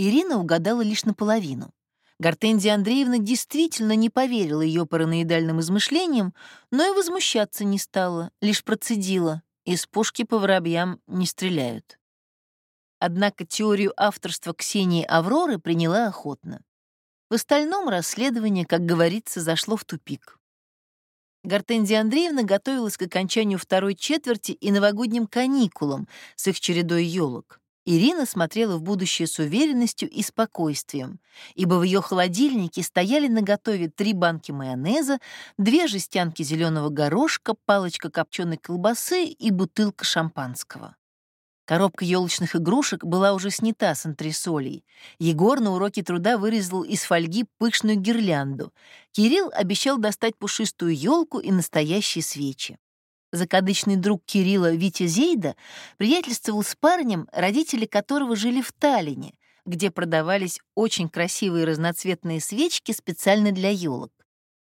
Ирина угадала лишь наполовину. Гортензия Андреевна действительно не поверила ее параноидальным измышлениям, но и возмущаться не стала, лишь процедила. Из пушки по воробьям не стреляют. Однако теорию авторства Ксении Авроры приняла охотно. В остальном расследование, как говорится, зашло в тупик. Гортензия Андреевна готовилась к окончанию второй четверти и новогодним каникулам с их чередой елок. Ирина смотрела в будущее с уверенностью и спокойствием, ибо в ее холодильнике стояли наготове три банки майонеза, две жестянки зеленого горошка, палочка копченой колбасы и бутылка шампанского. Коробка елочных игрушек была уже снята с антресолей. Егор на уроке труда вырезал из фольги пышную гирлянду. Кирилл обещал достать пушистую елку и настоящие свечи. Закадычный друг Кирилла Витя Зейда приятельствовал с парнем, родители которого жили в Таллине, где продавались очень красивые разноцветные свечки специально для елок.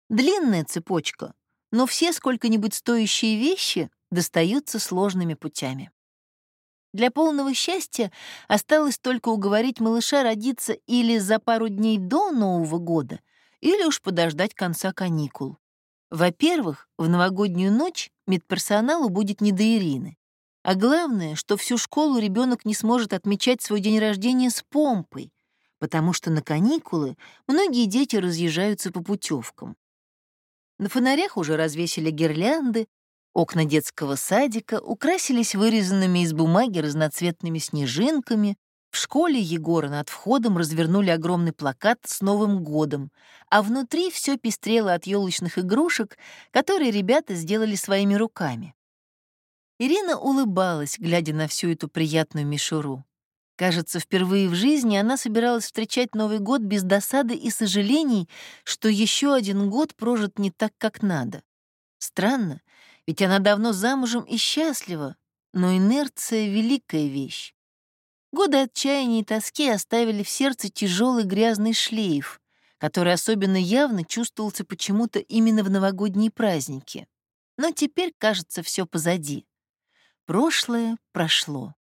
Длинная цепочка, но все сколько-нибудь стоящие вещи достаются сложными путями. Для полного счастья осталось только уговорить малыша родиться или за пару дней до Нового года, или уж подождать конца каникул. Во-первых, в новогоднюю ночь медперсоналу будет не до Ирины. А главное, что всю школу ребенок не сможет отмечать свой день рождения с помпой, потому что на каникулы многие дети разъезжаются по путевкам. На фонарях уже развесили гирлянды, окна детского садика украсились вырезанными из бумаги разноцветными снежинками, в школе Егора над входом развернули огромный плакат с Новым годом, а внутри все пестрело от елочных игрушек, которые ребята сделали своими руками. Ирина улыбалась, глядя на всю эту приятную мишуру. Кажется, впервые в жизни она собиралась встречать Новый год без досады и сожалений, что еще один год прожит не так, как надо. Странно, ведь она давно замужем и счастлива, но инерция — великая вещь. Годы отчаяния и тоски оставили в сердце тяжелый грязный шлейф, который особенно явно чувствовался почему-то именно в новогодние праздники. Но теперь, кажется, все позади. Прошлое прошло.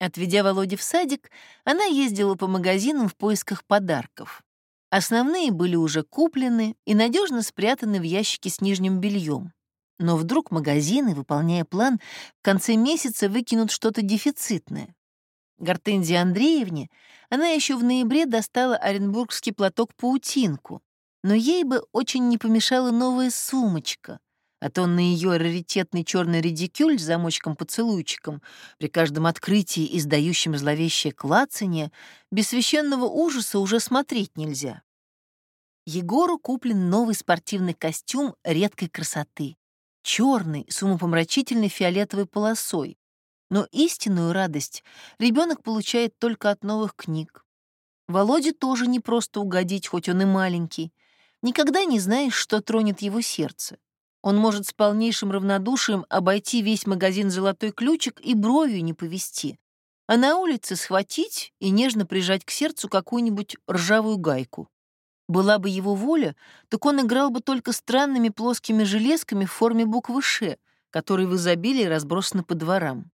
Отведя Володю в садик, она ездила по магазинам в поисках подарков. Основные были уже куплены и надежно спрятаны в ящике с нижним бельем. Но вдруг магазины, выполняя план, в конце месяца выкинут что-то дефицитное. Гортензии Андреевне она еще в ноябре достала оренбургский платок-паутинку, но ей бы очень не помешала новая сумочка, а то на ее раритетный черный редикюль с замочком-поцелуйчиком, при каждом открытии, издающем зловещее клацанье, без священного ужаса уже смотреть нельзя. Егору куплен новый спортивный костюм редкой красоты, черный, с умопомрачительной фиолетовой полосой, но истинную радость ребенок получает только от новых книг. Володе тоже не просто угодить, хоть он и маленький. Никогда не знаешь, что тронет его сердце. Он может с полнейшим равнодушием обойти весь магазин «Золотой ключик» и бровью не повести, а на улице схватить и нежно прижать к сердцу какую-нибудь ржавую гайку. Была бы его воля, так он играл бы только странными плоскими железками в форме буквы «Ш», которые в изобилии разбросаны по дворам.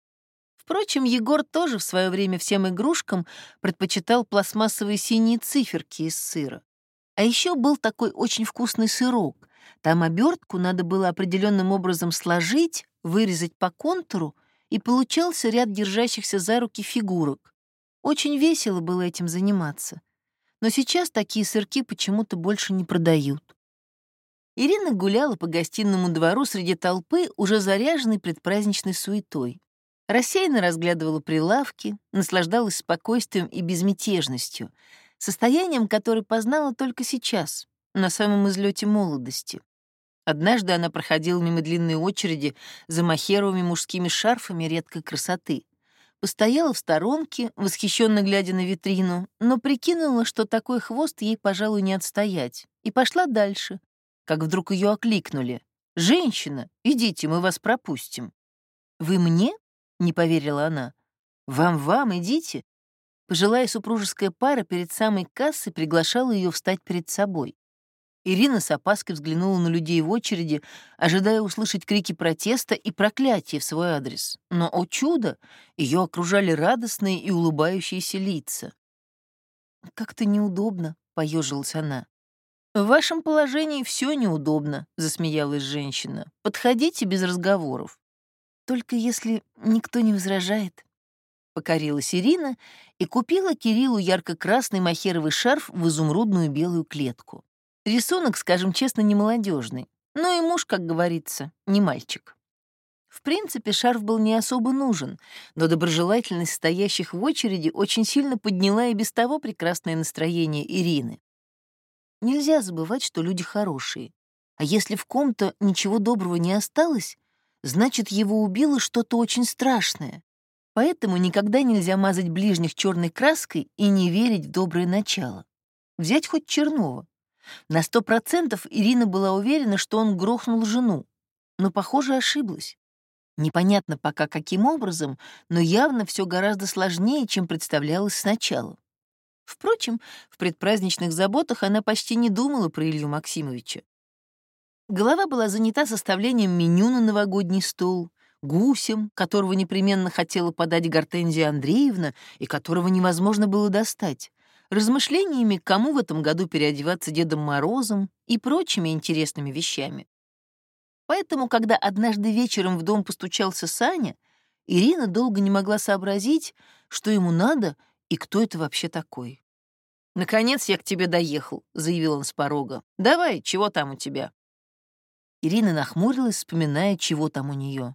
Впрочем, Егор тоже в свое время всем игрушкам предпочитал пластмассовые синие циферки из сыра. А еще был такой очень вкусный сырок. Там обертку надо было определенным образом сложить, вырезать по контуру, и получался ряд держащихся за руки фигурок. Очень весело было этим заниматься. Но сейчас такие сырки почему-то больше не продают. Ирина гуляла по гостиному двору среди толпы, уже заряженной предпраздничной суетой. Рассеянно разглядывала прилавки, наслаждалась спокойствием и безмятежностью, состоянием, которое познала только сейчас, на самом излете молодости. Однажды она проходила мимо длинной очереди за махеровыми мужскими шарфами редкой красоты. Постояла в сторонке, восхищенно глядя на витрину, но прикинула, что такой хвост ей, пожалуй, не отстоять, и пошла дальше, как вдруг ее окликнули. «Женщина, идите, мы вас пропустим». «Вы мне?» — не поверила она. «Вам-вам, идите». Пожилая супружеская пара перед самой кассой приглашала ее встать перед собой. Ирина с опаской взглянула на людей в очереди, ожидая услышать крики протеста и проклятия в свой адрес. Но, о чудо, ее окружали радостные и улыбающиеся лица. Как-то неудобно, поежилась она. В вашем положении все неудобно, засмеялась женщина. Подходите без разговоров. Только если никто не возражает. Покорилась Ирина и купила Кириллу ярко-красный махеровый шарф в изумрудную белую клетку. Рисунок, скажем честно, не молодежный, но и муж, как говорится, не мальчик. В принципе, шарф был не особо нужен, но доброжелательность стоящих в очереди очень сильно подняла и без того прекрасное настроение Ирины. Нельзя забывать, что люди хорошие. А если в ком-то ничего доброго не осталось, значит, его убило что-то очень страшное. Поэтому никогда нельзя мазать ближних черной краской и не верить в доброе начало. Взять хоть Чернова. На сто процентов Ирина была уверена, что он грохнул жену, но, похоже, ошиблась. Непонятно пока каким образом, но явно все гораздо сложнее, чем представлялось сначала. Впрочем, в предпраздничных заботах она почти не думала про Илью Максимовича. Голова была занята составлением меню на новогодний стол, гусем, которого непременно хотела подать Гортензия Андреевна и которого невозможно было достать, размышлениями, кому в этом году переодеваться Дедом Морозом и прочими интересными вещами. Поэтому, когда однажды вечером в дом постучался Саня, Ирина долго не могла сообразить, что ему надо и кто это вообще такой. «Наконец я к тебе доехал», — заявил он с порога. «Давай, чего там у тебя?» Ирина нахмурилась, вспоминая, чего там у нее.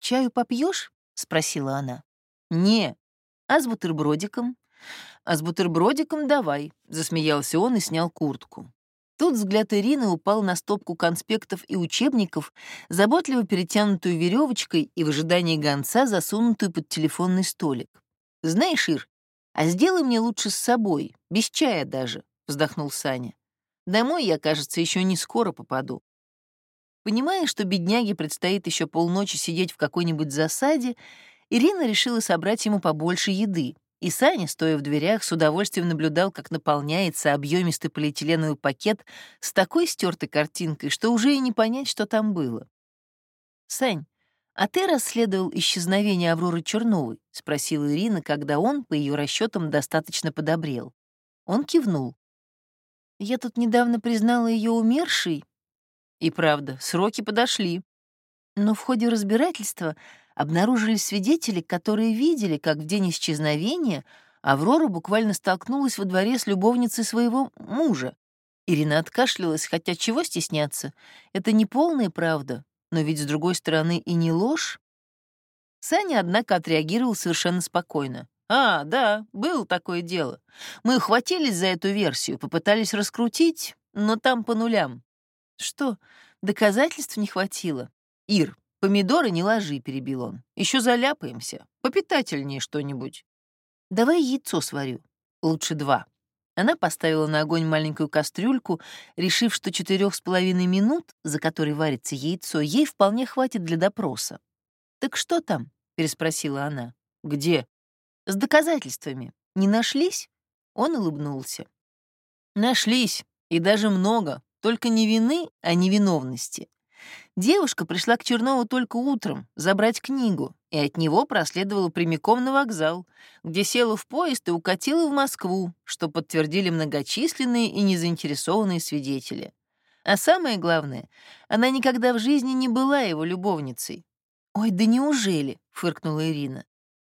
«Чаю попьешь? спросила она. «Не. А с бутербродиком?» «А с бутербродиком давай», — засмеялся он и снял куртку. Тут взгляд Ирины упал на стопку конспектов и учебников, заботливо перетянутую веревочкой и в ожидании гонца, засунутую под телефонный столик. «Знаешь, Ир, а сделай мне лучше с собой, без чая даже», — вздохнул Саня. «Домой я, кажется, еще не скоро попаду». Понимая, что бедняге предстоит еще полночи сидеть в какой-нибудь засаде, Ирина решила собрать ему побольше еды, и Саня, стоя в дверях, с удовольствием наблюдал, как наполняется объемистый полиэтиленовый пакет с такой стертой картинкой, что уже и не понять, что там было. «Сань, а ты расследовал исчезновение Авроры Черновой?» — спросила Ирина, когда он, по ее расчетам, достаточно подобрел. Он кивнул. «Я тут недавно признала ее умершей». И правда, сроки подошли. Но в ходе разбирательства обнаружились свидетели, которые видели, как в день исчезновения Аврора буквально столкнулась во дворе с любовницей своего мужа. Ирина откашлялась, хотя чего стесняться? Это не полная правда, но ведь, с другой стороны, и не ложь. Саня, однако, отреагировал совершенно спокойно. «А, да, было такое дело. Мы ухватились за эту версию, попытались раскрутить, но там по нулям». «Что, доказательств не хватило?» «Ир, «Помидоры не ложи», — перебил он. Еще заляпаемся. Попитательнее что-нибудь». «Давай яйцо сварю. Лучше два». Она поставила на огонь маленькую кастрюльку, решив, что четырех с половиной минут, за которые варится яйцо, ей вполне хватит для допроса. «Так что там?» — переспросила она. «Где?» «С доказательствами. Не нашлись?» Он улыбнулся. «Нашлись, и даже много, только не вины, а невиновности. Девушка пришла к Чернову только утром забрать книгу, и от него проследовала прямиком на вокзал, где села в поезд и укатила в Москву, что подтвердили многочисленные и незаинтересованные свидетели. А самое главное, она никогда в жизни не была его любовницей. «Ой, да неужели?» — фыркнула Ирина.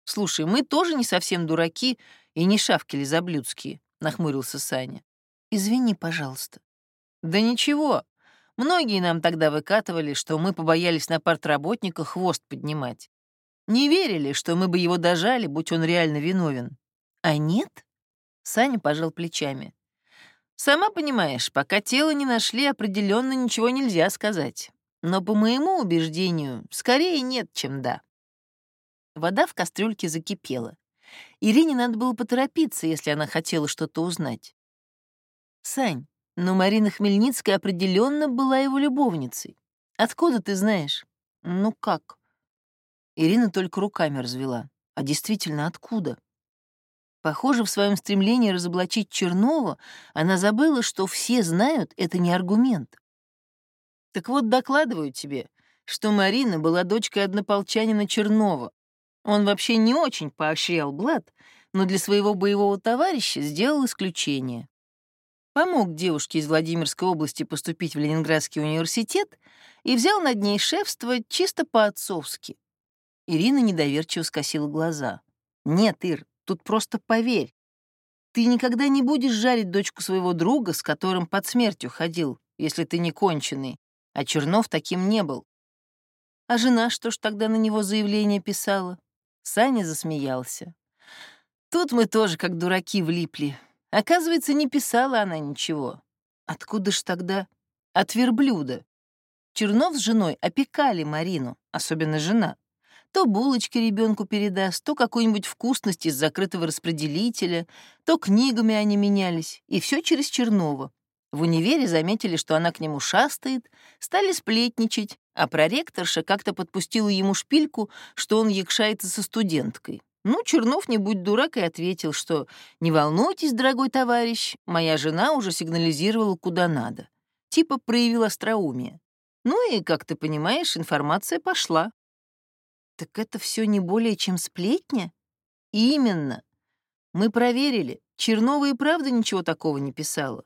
«Слушай, мы тоже не совсем дураки и не шавки лизоблюдские», — нахмурился Саня. «Извини, пожалуйста». «Да ничего, Многие нам тогда выкатывали, что мы побоялись на партработника хвост поднимать. Не верили, что мы бы его дожали, будь он реально виновен. А нет? Саня пожал плечами. Сама понимаешь, пока тело не нашли, определенно ничего нельзя сказать. Но по моему убеждению, скорее нет, чем да. Вода в кастрюльке закипела. Ирине надо было поторопиться, если она хотела что-то узнать. «Сань, но Марина Хмельницкая определенно была его любовницей. Откуда ты знаешь? Ну как? Ирина только руками развела. А действительно, откуда? Похоже, в своем стремлении разоблачить Чернова она забыла, что все знают, это не аргумент. Так вот, докладываю тебе, что Марина была дочкой однополчанина Чернова. Он вообще не очень поощрял Блад, но для своего боевого товарища сделал исключение. Помог девушке из Владимирской области поступить в Ленинградский университет и взял над ней шефство чисто по-отцовски. Ирина недоверчиво скосила глаза. «Нет, Ир, тут просто поверь. Ты никогда не будешь жарить дочку своего друга, с которым под смертью ходил, если ты не конченый, а Чернов таким не был. А жена что ж тогда на него заявление писала? Саня засмеялся. Тут мы тоже как дураки влипли. Оказывается, не писала она ничего. Откуда ж тогда? От верблюда. Чернов с женой опекали Марину, особенно жена. То булочки ребенку передаст, то какую-нибудь вкусность из закрытого распределителя, то книгами они менялись, и все через Чернова. В универе заметили, что она к нему шастает, стали сплетничать, а проректорша как-то подпустила ему шпильку, что он якшается со студенткой. Ну, Чернов, не будь дурак, и ответил, что «Не волнуйтесь, дорогой товарищ, моя жена уже сигнализировала куда надо». Типа проявил остроумие. Ну и, как ты понимаешь, информация пошла. Так это все не более чем сплетня? Именно. Мы проверили. Чернова и правда ничего такого не писала.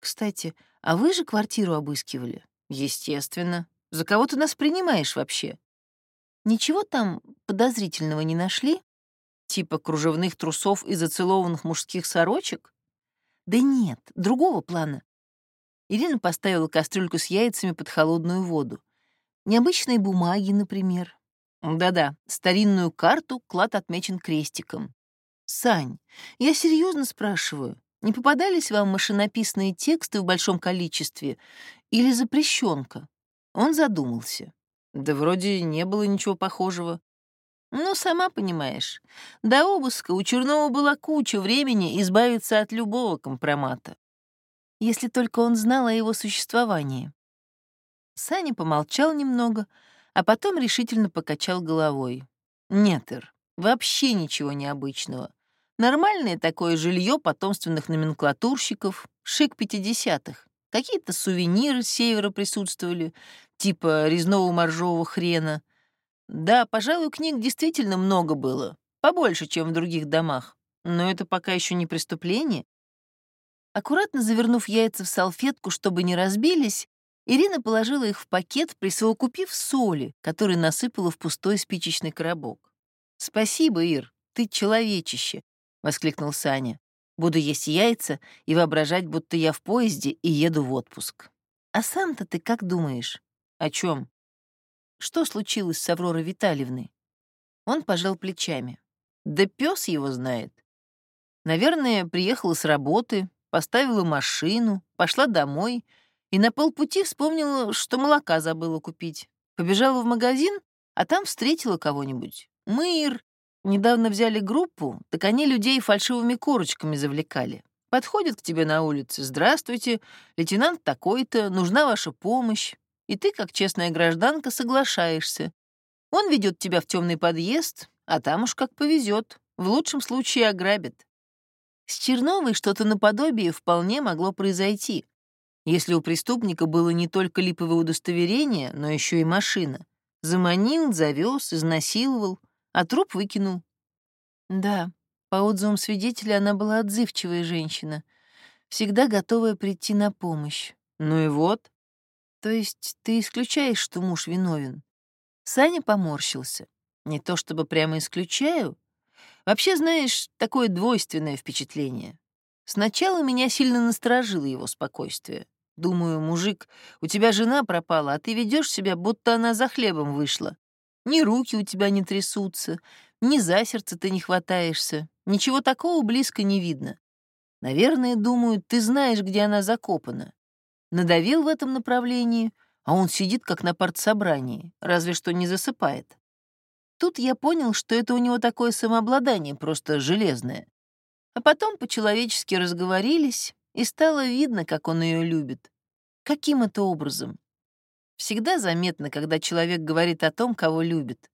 Кстати, а вы же квартиру обыскивали? Естественно. За кого ты нас принимаешь вообще? Ничего там подозрительного не нашли? Типа кружевных трусов и зацелованных мужских сорочек? Да нет, другого плана. Ирина поставила кастрюльку с яйцами под холодную воду. Необычные бумаги, например. Да-да, старинную карту клад отмечен крестиком. Сань, я серьезно спрашиваю, не попадались вам машинописные тексты в большом количестве или запрещенка? Он задумался. Да вроде не было ничего похожего. Ну, сама понимаешь, до обыска у Чернова была куча времени избавиться от любого компромата. Если только он знал о его существовании. Саня помолчал немного, а потом решительно покачал головой. Нет, Ир, вообще ничего необычного. Нормальное такое жилье потомственных номенклатурщиков, шик пятидесятых. Какие-то сувениры с севера присутствовали, типа резного моржового хрена. Да, пожалуй, книг действительно много было, побольше, чем в других домах. Но это пока еще не преступление. Аккуратно завернув яйца в салфетку, чтобы не разбились, Ирина положила их в пакет, присовокупив соли, который насыпала в пустой спичечный коробок. «Спасибо, Ир, ты человечище», — воскликнул Саня. Буду есть яйца и воображать, будто я в поезде и еду в отпуск. А сам-то ты как думаешь? О чем? Что случилось с Авророй Витальевной? Он пожал плечами. Да пес его знает. Наверное, приехала с работы, поставила машину, пошла домой и на полпути вспомнила, что молока забыла купить. Побежала в магазин, а там встретила кого-нибудь. Мыр, Недавно взяли группу, так они людей фальшивыми корочками завлекали. Подходят к тебе на улице. «Здравствуйте, лейтенант такой-то, нужна ваша помощь». И ты, как честная гражданка, соглашаешься. Он ведет тебя в темный подъезд, а там уж как повезет. В лучшем случае ограбит. С Черновой что-то наподобие вполне могло произойти, если у преступника было не только липовое удостоверение, но еще и машина. Заманил, завез, изнасиловал — а труп выкинул. Да, по отзывам свидетеля, она была отзывчивая женщина, всегда готовая прийти на помощь. Ну и вот. То есть ты исключаешь, что муж виновен? Саня поморщился. Не то чтобы прямо исключаю. Вообще, знаешь, такое двойственное впечатление. Сначала меня сильно насторожило его спокойствие. Думаю, мужик, у тебя жена пропала, а ты ведешь себя, будто она за хлебом вышла. Ни руки у тебя не трясутся, ни за сердце ты не хватаешься. Ничего такого близко не видно. Наверное, думают, ты знаешь, где она закопана. Надавил в этом направлении, а он сидит как на партсобрании, разве что не засыпает. Тут я понял, что это у него такое самообладание, просто железное. А потом по-человечески разговорились, и стало видно, как он ее любит. Каким это образом? Всегда заметно, когда человек говорит о том, кого любит.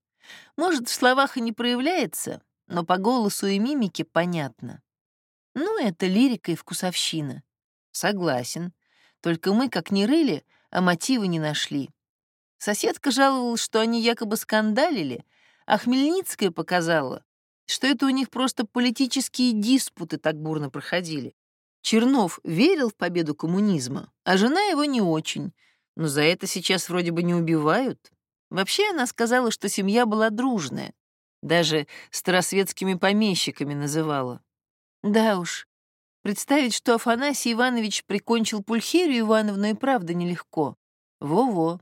Может, в словах и не проявляется, но по голосу и мимике понятно. Ну, это лирика и вкусовщина. Согласен. Только мы, как не рыли, а мотивы не нашли. Соседка жаловалась, что они якобы скандалили, а Хмельницкая показала. что это у них просто политические диспуты так бурно проходили. Чернов верил в победу коммунизма, а жена его не очень. Но за это сейчас вроде бы не убивают. Вообще она сказала, что семья была дружная. Даже старосветскими помещиками называла. Да уж, представить, что Афанасий Иванович прикончил Пульхерию Ивановну и правда нелегко. Во-во.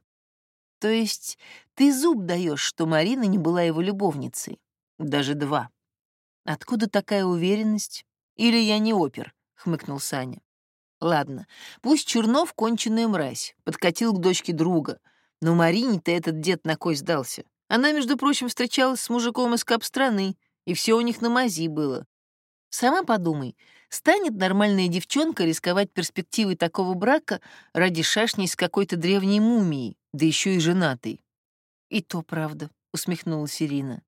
То есть ты зуб даешь, что Марина не была его любовницей? Даже два. Откуда такая уверенность? Или я не опер? хмыкнул Саня. Ладно, пусть Чернов конченая мразь, подкатил к дочке друга, но Марине-то этот дед на кой сдался. Она, между прочим, встречалась с мужиком из кап-страны, и все у них на мази было. Сама подумай, станет нормальная девчонка рисковать перспективой такого брака ради шашни с какой-то древней мумией, да еще и женатой? И то правда, усмехнулась Ирина.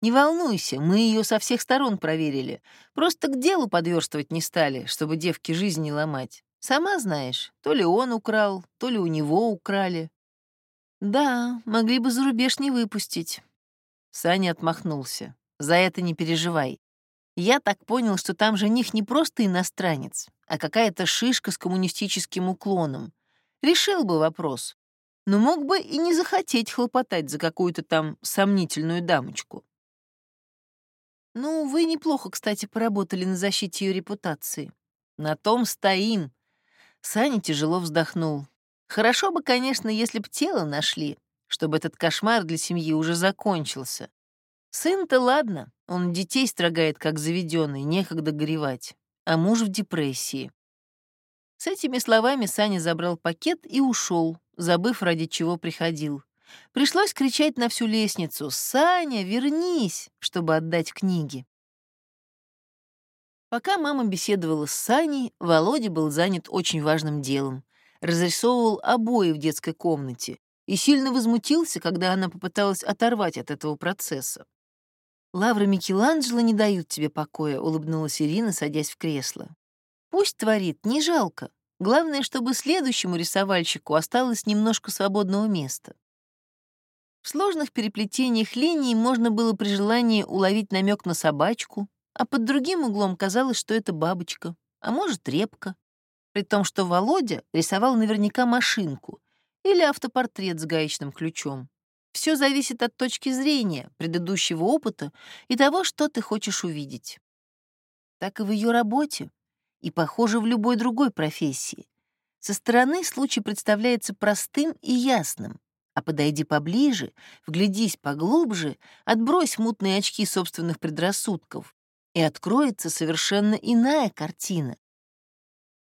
Не волнуйся, мы ее со всех сторон проверили. Просто к делу подверстывать не стали, чтобы девке жизнь не ломать. Сама знаешь, то ли он украл, то ли у него украли. Да, могли бы за рубеж не выпустить. Саня отмахнулся. За это не переживай. Я так понял, что там жених не просто иностранец, а какая-то шишка с коммунистическим уклоном. Решил бы вопрос. Но мог бы и не захотеть хлопотать за какую-то там сомнительную дамочку. Ну, вы неплохо, кстати, поработали на защите ее репутации. На том стоим. Саня тяжело вздохнул. Хорошо бы, конечно, если б тело нашли, чтобы этот кошмар для семьи уже закончился. Сын-то ладно, он детей строгает, как заведенный, некогда горевать, а муж в депрессии. С этими словами Саня забрал пакет и ушел, забыв, ради чего приходил. Пришлось кричать на всю лестницу «Саня, вернись!», чтобы отдать книги. Пока мама беседовала с Саней, Володя был занят очень важным делом. Разрисовывал обои в детской комнате и сильно возмутился, когда она попыталась оторвать от этого процесса. «Лавры Микеланджело не дают тебе покоя», — улыбнулась Ирина, садясь в кресло. «Пусть творит, не жалко. Главное, чтобы следующему рисовальщику осталось немножко свободного места». В сложных переплетениях линий можно было при желании уловить намек на собачку, а под другим углом казалось, что это бабочка, а может, репка. При том, что Володя рисовал наверняка машинку или автопортрет с гаечным ключом. Все зависит от точки зрения, предыдущего опыта и того, что ты хочешь увидеть. Так и в ее работе, и, похоже, в любой другой профессии. Со стороны случай представляется простым и ясным, а подойди поближе, вглядись поглубже, отбрось мутные очки собственных предрассудков, и откроется совершенно иная картина.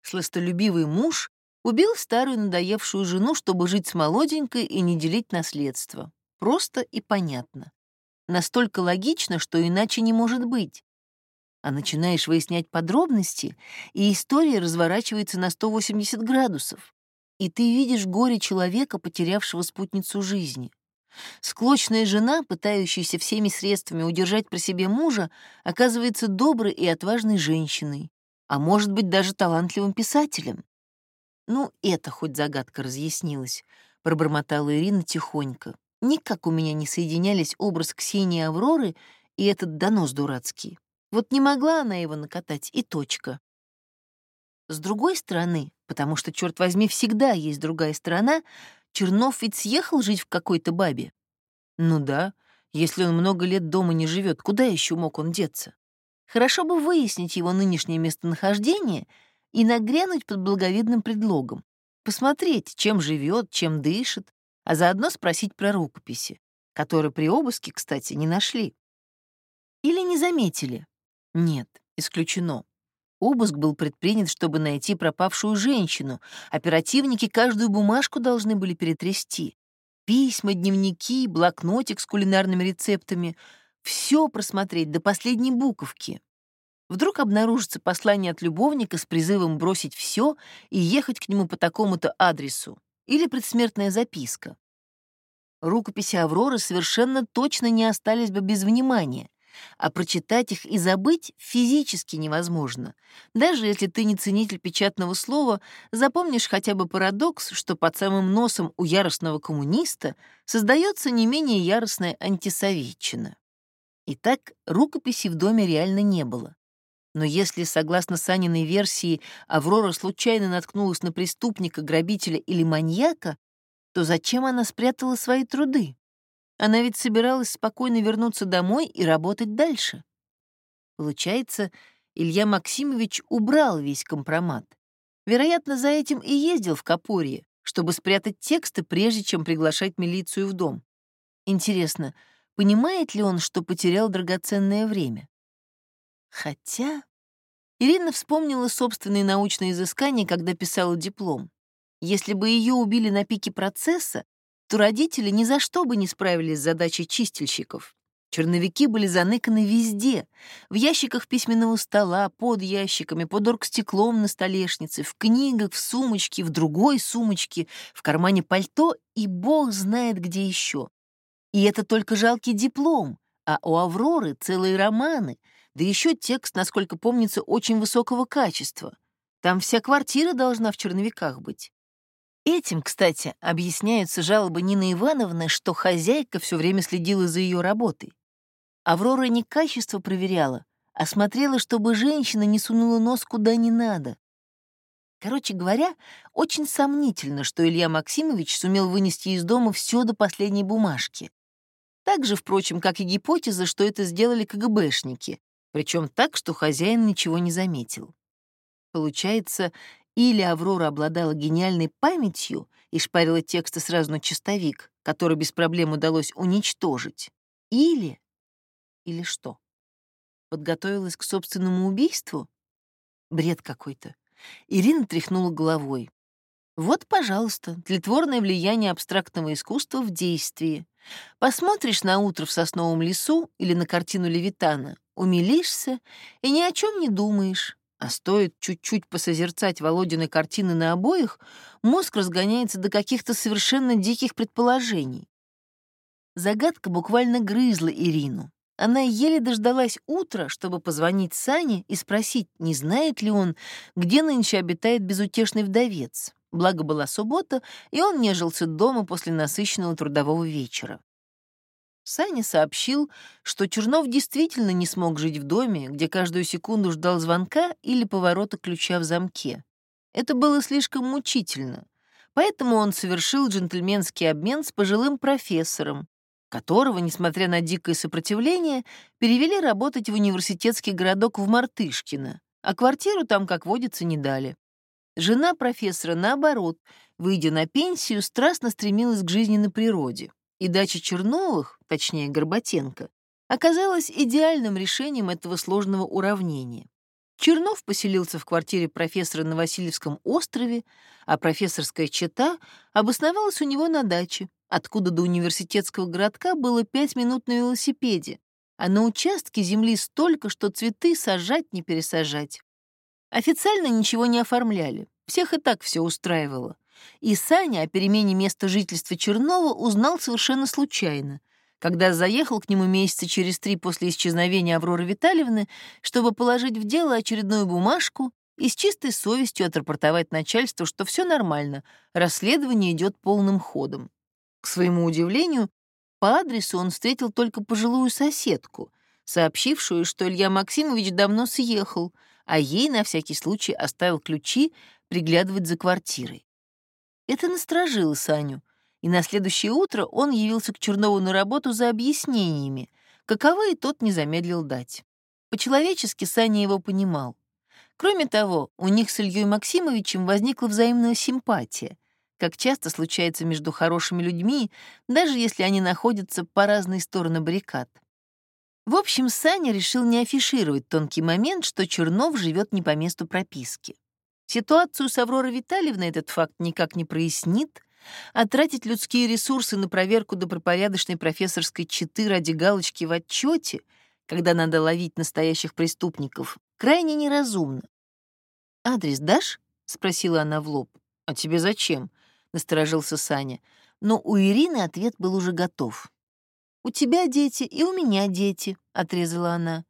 Сластолюбивый муж убил старую надоевшую жену, чтобы жить с молоденькой и не делить наследство. Просто и понятно. Настолько логично, что иначе не может быть. А начинаешь выяснять подробности, и история разворачивается на 180 градусов и ты видишь горе человека, потерявшего спутницу жизни. Склочная жена, пытающаяся всеми средствами удержать при себе мужа, оказывается доброй и отважной женщиной, а может быть даже талантливым писателем. Ну, это хоть загадка разъяснилась, пробормотала Ирина тихонько. Никак у меня не соединялись образ Ксении Авроры и этот донос дурацкий. Вот не могла она его накатать, и точка. С другой стороны, потому что, черт возьми, всегда есть другая сторона, Чернов ведь съехал жить в какой-то бабе. Ну да, если он много лет дома не живет, куда еще мог он деться? Хорошо бы выяснить его нынешнее местонахождение и нагрянуть под благовидным предлогом. Посмотреть, чем живет, чем дышит, а заодно спросить про рукописи, которые при обыске, кстати, не нашли. Или не заметили? Нет, исключено. Обыск был предпринят, чтобы найти пропавшую женщину. Оперативники каждую бумажку должны были перетрясти. Письма, дневники, блокнотик с кулинарными рецептами. Все просмотреть до последней буковки. Вдруг обнаружится послание от любовника с призывом бросить все и ехать к нему по такому-то адресу. Или предсмертная записка. Рукописи Авроры совершенно точно не остались бы без внимания а прочитать их и забыть физически невозможно. Даже если ты не ценитель печатного слова, запомнишь хотя бы парадокс, что под самым носом у яростного коммуниста создается не менее яростная антисоветчина. Итак, рукописи в доме реально не было. Но если, согласно Саниной версии, Аврора случайно наткнулась на преступника, грабителя или маньяка, то зачем она спрятала свои труды? Она ведь собиралась спокойно вернуться домой и работать дальше. Получается, Илья Максимович убрал весь компромат. Вероятно, за этим и ездил в Копорье, чтобы спрятать тексты, прежде чем приглашать милицию в дом. Интересно, Понимает ли он, что потерял драгоценное время? Хотя... Ирина вспомнила собственные научные изыскания, когда писала диплом. Если бы ее убили на пике процесса, то родители ни за что бы не справились с задачей чистильщиков. Черновики были заныканы везде. В ящиках письменного стола, под ящиками, под оргстеклом на столешнице, в книгах, в сумочке, в другой сумочке, в кармане пальто и бог знает где еще. И это только жалкий диплом, а у Авроры целые романы, да еще текст, насколько помнится, очень высокого качества. Там вся квартира должна в черновиках быть. Этим, кстати, объясняются жалобы Нины Ивановны, что хозяйка все время следила за ее работой. Аврора не качество проверяла, а смотрела, чтобы женщина не сунула нос куда не надо. Короче говоря, очень сомнительно, что Илья Максимович сумел вынести из дома все до последней бумажки. Так же, впрочем, как и гипотеза, что это сделали КГБшники, причем так, что хозяин ничего не заметил. Получается, или Аврора обладала гениальной памятью и шпарила тексты сразу на чистовик, который без проблем удалось уничтожить, или... Или что? Подготовилась к собственному убийству? Бред какой-то. Ирина тряхнула головой. Вот, пожалуйста, тлетворное влияние абстрактного искусства в действии. Посмотришь на утро в сосновом лесу или на картину Левитана, умилишься и ни о чем не думаешь. А стоит чуть-чуть посозерцать Володины картины на обоих, мозг разгоняется до каких-то совершенно диких предположений. Загадка буквально грызла Ирину. Она еле дождалась утра, чтобы позвонить Сане и спросить, не знает ли он, где нынче обитает безутешный вдовец. Благо была суббота, и он нежился дома после насыщенного трудового вечера. Саня сообщил, что Чернов действительно не смог жить в доме, где каждую секунду ждал звонка или поворота ключа в замке. Это было слишком мучительно, поэтому он совершил джентльменский обмен с пожилым профессором, которого, несмотря на дикое сопротивление, перевели работать в университетский городок в Мартышкино, а квартиру там, как водится, не дали. Жена профессора, наоборот, выйдя на пенсию, страстно стремилась к жизни на природе, и дача Черновых, точнее Горбатенко, оказалась идеальным решением этого сложного уравнения. Чернов поселился в квартире профессора на Васильевском острове, а профессорская чета обосновалась у него на даче, откуда до университетского городка было пять минут на велосипеде, а на участке земли столько, что цветы сажать не пересажать. Официально ничего не оформляли, всех и так все устраивало. И Саня о перемене места жительства Чернова узнал совершенно случайно, когда заехал к нему месяца через три после исчезновения Авроры Витальевны, чтобы положить в дело очередную бумажку и с чистой совестью отрапортовать начальству, что все нормально, расследование идет полным ходом. К своему удивлению, по адресу он встретил только пожилую соседку, сообщившую, что Илья Максимович давно съехал — а ей на всякий случай оставил ключи приглядывать за квартирой. Это насторожило Саню, и на следующее утро он явился к Чернову на работу за объяснениями, каковы и тот не замедлил дать. По-человечески Саня его понимал. Кроме того, у них с Ильей Максимовичем возникла взаимная симпатия, как часто случается между хорошими людьми, даже если они находятся по разные стороны баррикад. В общем, Саня решил не афишировать тонкий момент, что Чернов живет не по месту прописки. Ситуацию с Авророй Витальевной этот факт никак не прояснит, а тратить людские ресурсы на проверку добропорядочной профессорской читы ради галочки в отчете, когда надо ловить настоящих преступников, крайне неразумно. «Адрес дашь?» — спросила она в лоб. «А тебе зачем?» — насторожился Саня. Но у Ирины ответ был уже готов. «У тебя дети и у меня дети», — отрезала она.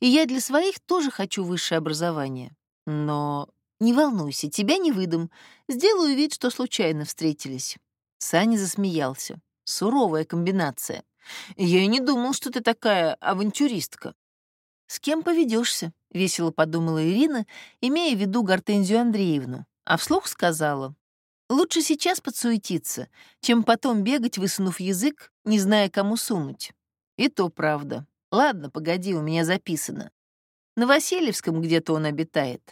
«И я для своих тоже хочу высшее образование. Но не волнуйся, тебя не выдам. Сделаю вид, что случайно встретились». Саня засмеялся. Суровая комбинация. Я и не думал, что ты такая авантюристка. С кем поведешься? весело подумала Ирина, имея в виду Гортензию Андреевну, а вслух сказала. Лучше сейчас подсуетиться, чем потом бегать, высунув язык, не зная, кому сунуть. И то правда. Ладно, погоди, у меня записано. На Васильевском где-то он обитает.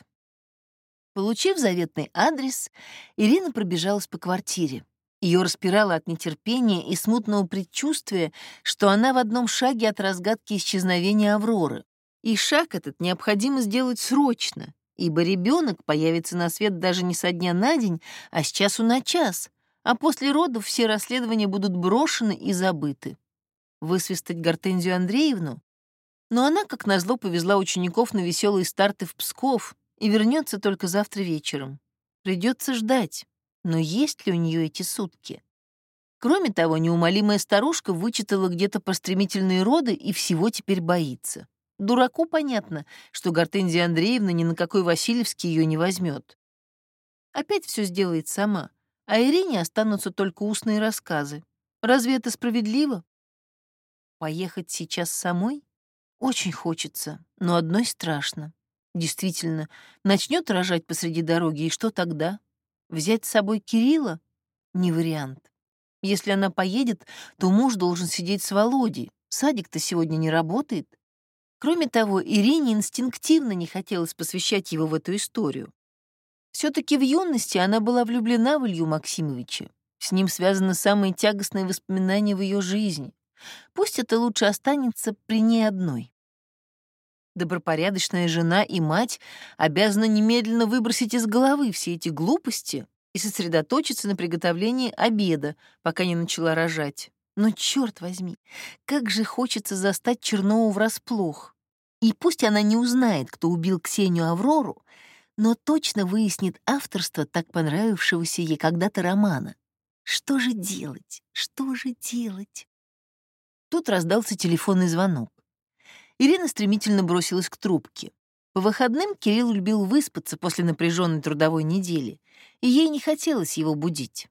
Получив заветный адрес, Ирина пробежалась по квартире. Ее распирало от нетерпения и смутного предчувствия, что она в одном шаге от разгадки исчезновения Авроры. И шаг этот необходимо сделать срочно, ибо ребенок появится на свет даже не со дня на день, а с часу на час, а после родов все расследования будут брошены и забыты. Высвистать Гортензию Андреевну? Но она, как назло, повезла учеников на веселые старты в Псков и вернется только завтра вечером. Придется ждать. Но есть ли у нее эти сутки? Кроме того, неумолимая старушка вычитала где-то про стремительные роды и всего теперь боится. Дураку понятно, что Гортензия Андреевна ни на какой Васильевский ее не возьмет. Опять все сделает сама, а Ирине останутся только устные рассказы. Разве это справедливо? Поехать сейчас самой? Очень хочется, но одной страшно. Действительно, начнет рожать посреди дороги, и что тогда? Взять с собой Кирилла? Не вариант. Если она поедет, то муж должен сидеть с Володей. Садик-то сегодня не работает. Кроме того, Ирине инстинктивно не хотелось посвящать его в эту историю. все таки в юности она была влюблена в Илью Максимовича. С ним связаны самые тягостные воспоминания в ее жизни. Пусть это лучше останется при ней одной. Добропорядочная жена и мать обязана немедленно выбросить из головы все эти глупости и сосредоточиться на приготовлении обеда, пока не начала рожать. Но черт возьми, как же хочется застать Чернову врасплох. И пусть она не узнает, кто убил Ксению Аврору, но точно выяснит авторство так понравившегося ей когда-то романа. Что же делать? Что же делать? Тут раздался телефонный звонок. Ирина стремительно бросилась к трубке. По выходным Кирилл любил выспаться после напряженной трудовой недели, и ей не хотелось его будить.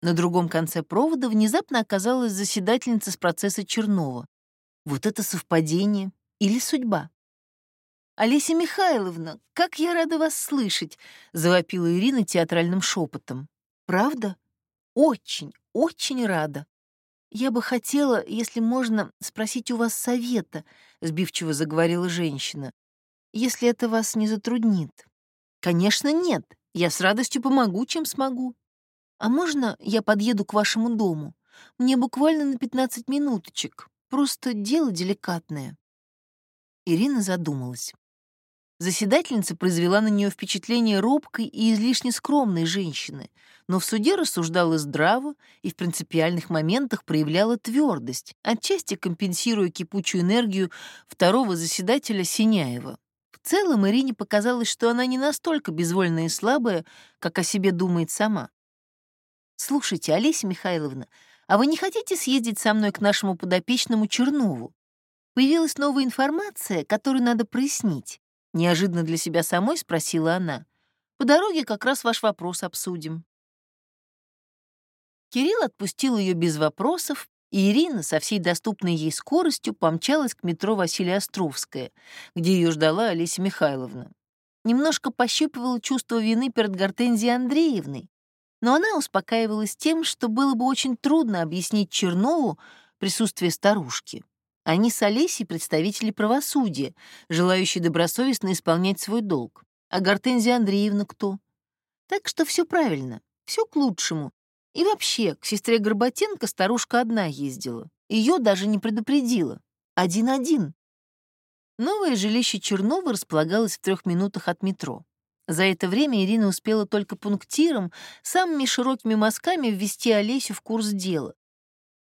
На другом конце провода внезапно оказалась заседательница с процесса Чернова. Вот это совпадение или судьба? «Олеся Михайловна, как я рада вас слышать!» — завопила Ирина театральным шепотом. «Правда? Очень, очень рада. Я бы хотела, если можно, спросить у вас совета», — сбивчиво заговорила женщина. «Если это вас не затруднит». «Конечно, нет. Я с радостью помогу, чем смогу. А можно я подъеду к вашему дому? Мне буквально на 15 минуточек. Просто дело деликатное». Ирина задумалась. Заседательница произвела на нее впечатление робкой и излишне скромной женщины, но в суде рассуждала здраво и в принципиальных моментах проявляла твердость, отчасти компенсируя кипучую энергию второго заседателя Синяева. В целом Ирине показалось, что она не настолько безвольная и слабая, как о себе думает сама. «Слушайте, Олеся Михайловна, а вы не хотите съездить со мной к нашему подопечному Чернову? Появилась новая информация, которую надо прояснить. Неожиданно для себя самой спросила она. По дороге как раз ваш вопрос обсудим. Кирилл отпустил ее без вопросов, и Ирина со всей доступной ей скоростью помчалась к метро Василия Островская, где ее ждала Олеся Михайловна. Немножко пощупывала чувство вины перед Гортензией Андреевной, но она успокаивалась тем, что было бы очень трудно объяснить Чернову присутствие старушки. Они с Олесей представители правосудия, желающие добросовестно исполнять свой долг. А Гортензия Андреевна кто? Так что все правильно, все к лучшему. И вообще, к сестре Горбатенко старушка одна ездила. Ее даже не предупредила. Один-один. Новое жилище Чернова располагалось в трех минутах от метро. За это время Ирина успела только пунктиром, самыми широкими мазками ввести Олесю в курс дела.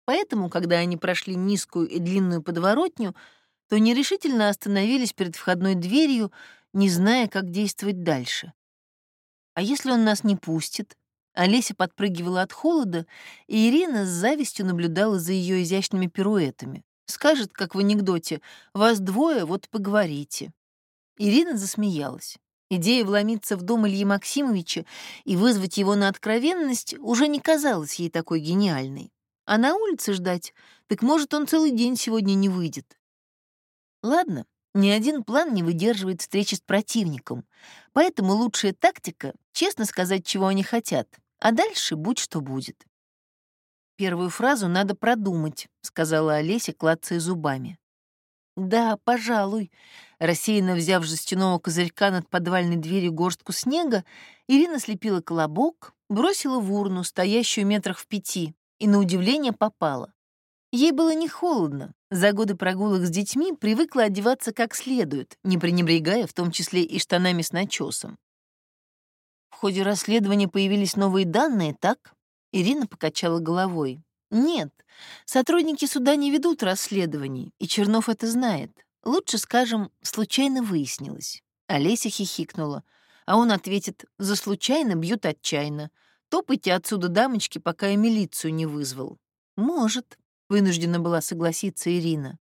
Поэтому, когда они прошли низкую и длинную подворотню, то нерешительно остановились перед входной дверью, не зная, как действовать дальше. А если он нас не пустит? Олеся подпрыгивала от холода, и Ирина с завистью наблюдала за ее изящными пируэтами. Скажет, как в анекдоте, «Вас двое, вот поговорите». Ирина засмеялась. Идея вломиться в дом Ильи Максимовича и вызвать его на откровенность уже не казалась ей такой гениальной. А на улице ждать Так может, он целый день сегодня не выйдет. Ладно, ни один план не выдерживает встречи с противником, поэтому лучшая тактика — честно сказать, чего они хотят, а дальше будь что будет. «Первую фразу надо продумать», — сказала Олеся, клацая зубами. «Да, пожалуй». Рассеянно взяв жестяного козырька над подвальной дверью горстку снега, Ирина слепила колобок, бросила в урну, стоящую метрах в пяти, и на удивление попала. Ей было не холодно. За годы прогулок с детьми привыкла одеваться как следует, не пренебрегая в том числе и штанами с начесом. В ходе расследования появились новые данные, так? Ирина покачала головой. Нет, сотрудники суда не ведут расследований, и Чернов это знает. Лучше скажем, случайно выяснилось. Олеся хихикнула, а он ответит, за случайно бьют отчаянно. Топайте отсюда, дамочки, пока я милицию не вызвал. Может, вынуждена была согласиться Ирина.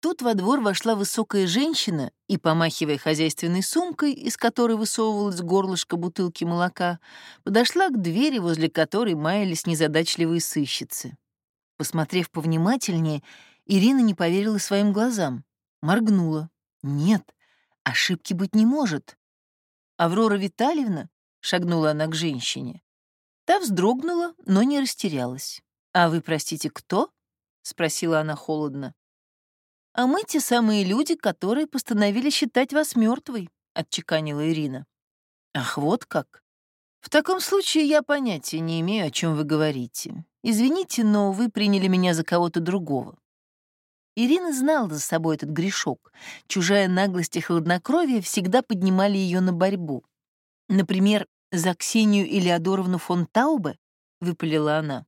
Тут во двор вошла высокая женщина и, помахивая хозяйственной сумкой, из которой высовывалось горлышко бутылки молока, подошла к двери, возле которой маялись незадачливые сыщицы. Посмотрев повнимательнее, Ирина не поверила своим глазам. Моргнула. Нет, ошибки быть не может. «Аврора Витальевна?» — шагнула она к женщине. Та вздрогнула, но не растерялась. «А вы, простите, кто?» — спросила она холодно. «А мы те самые люди, которые постановили считать вас мертвой», — отчеканила Ирина. «Ах, вот как. В таком случае я понятия не имею, о чем вы говорите. Извините, но вы приняли меня за кого-то другого». Ирина знала за собой этот грешок. Чужая наглость и хладнокровие всегда поднимали ее на борьбу. Например, за Ксению Илеодоровну фон Таубе, — выпалила она.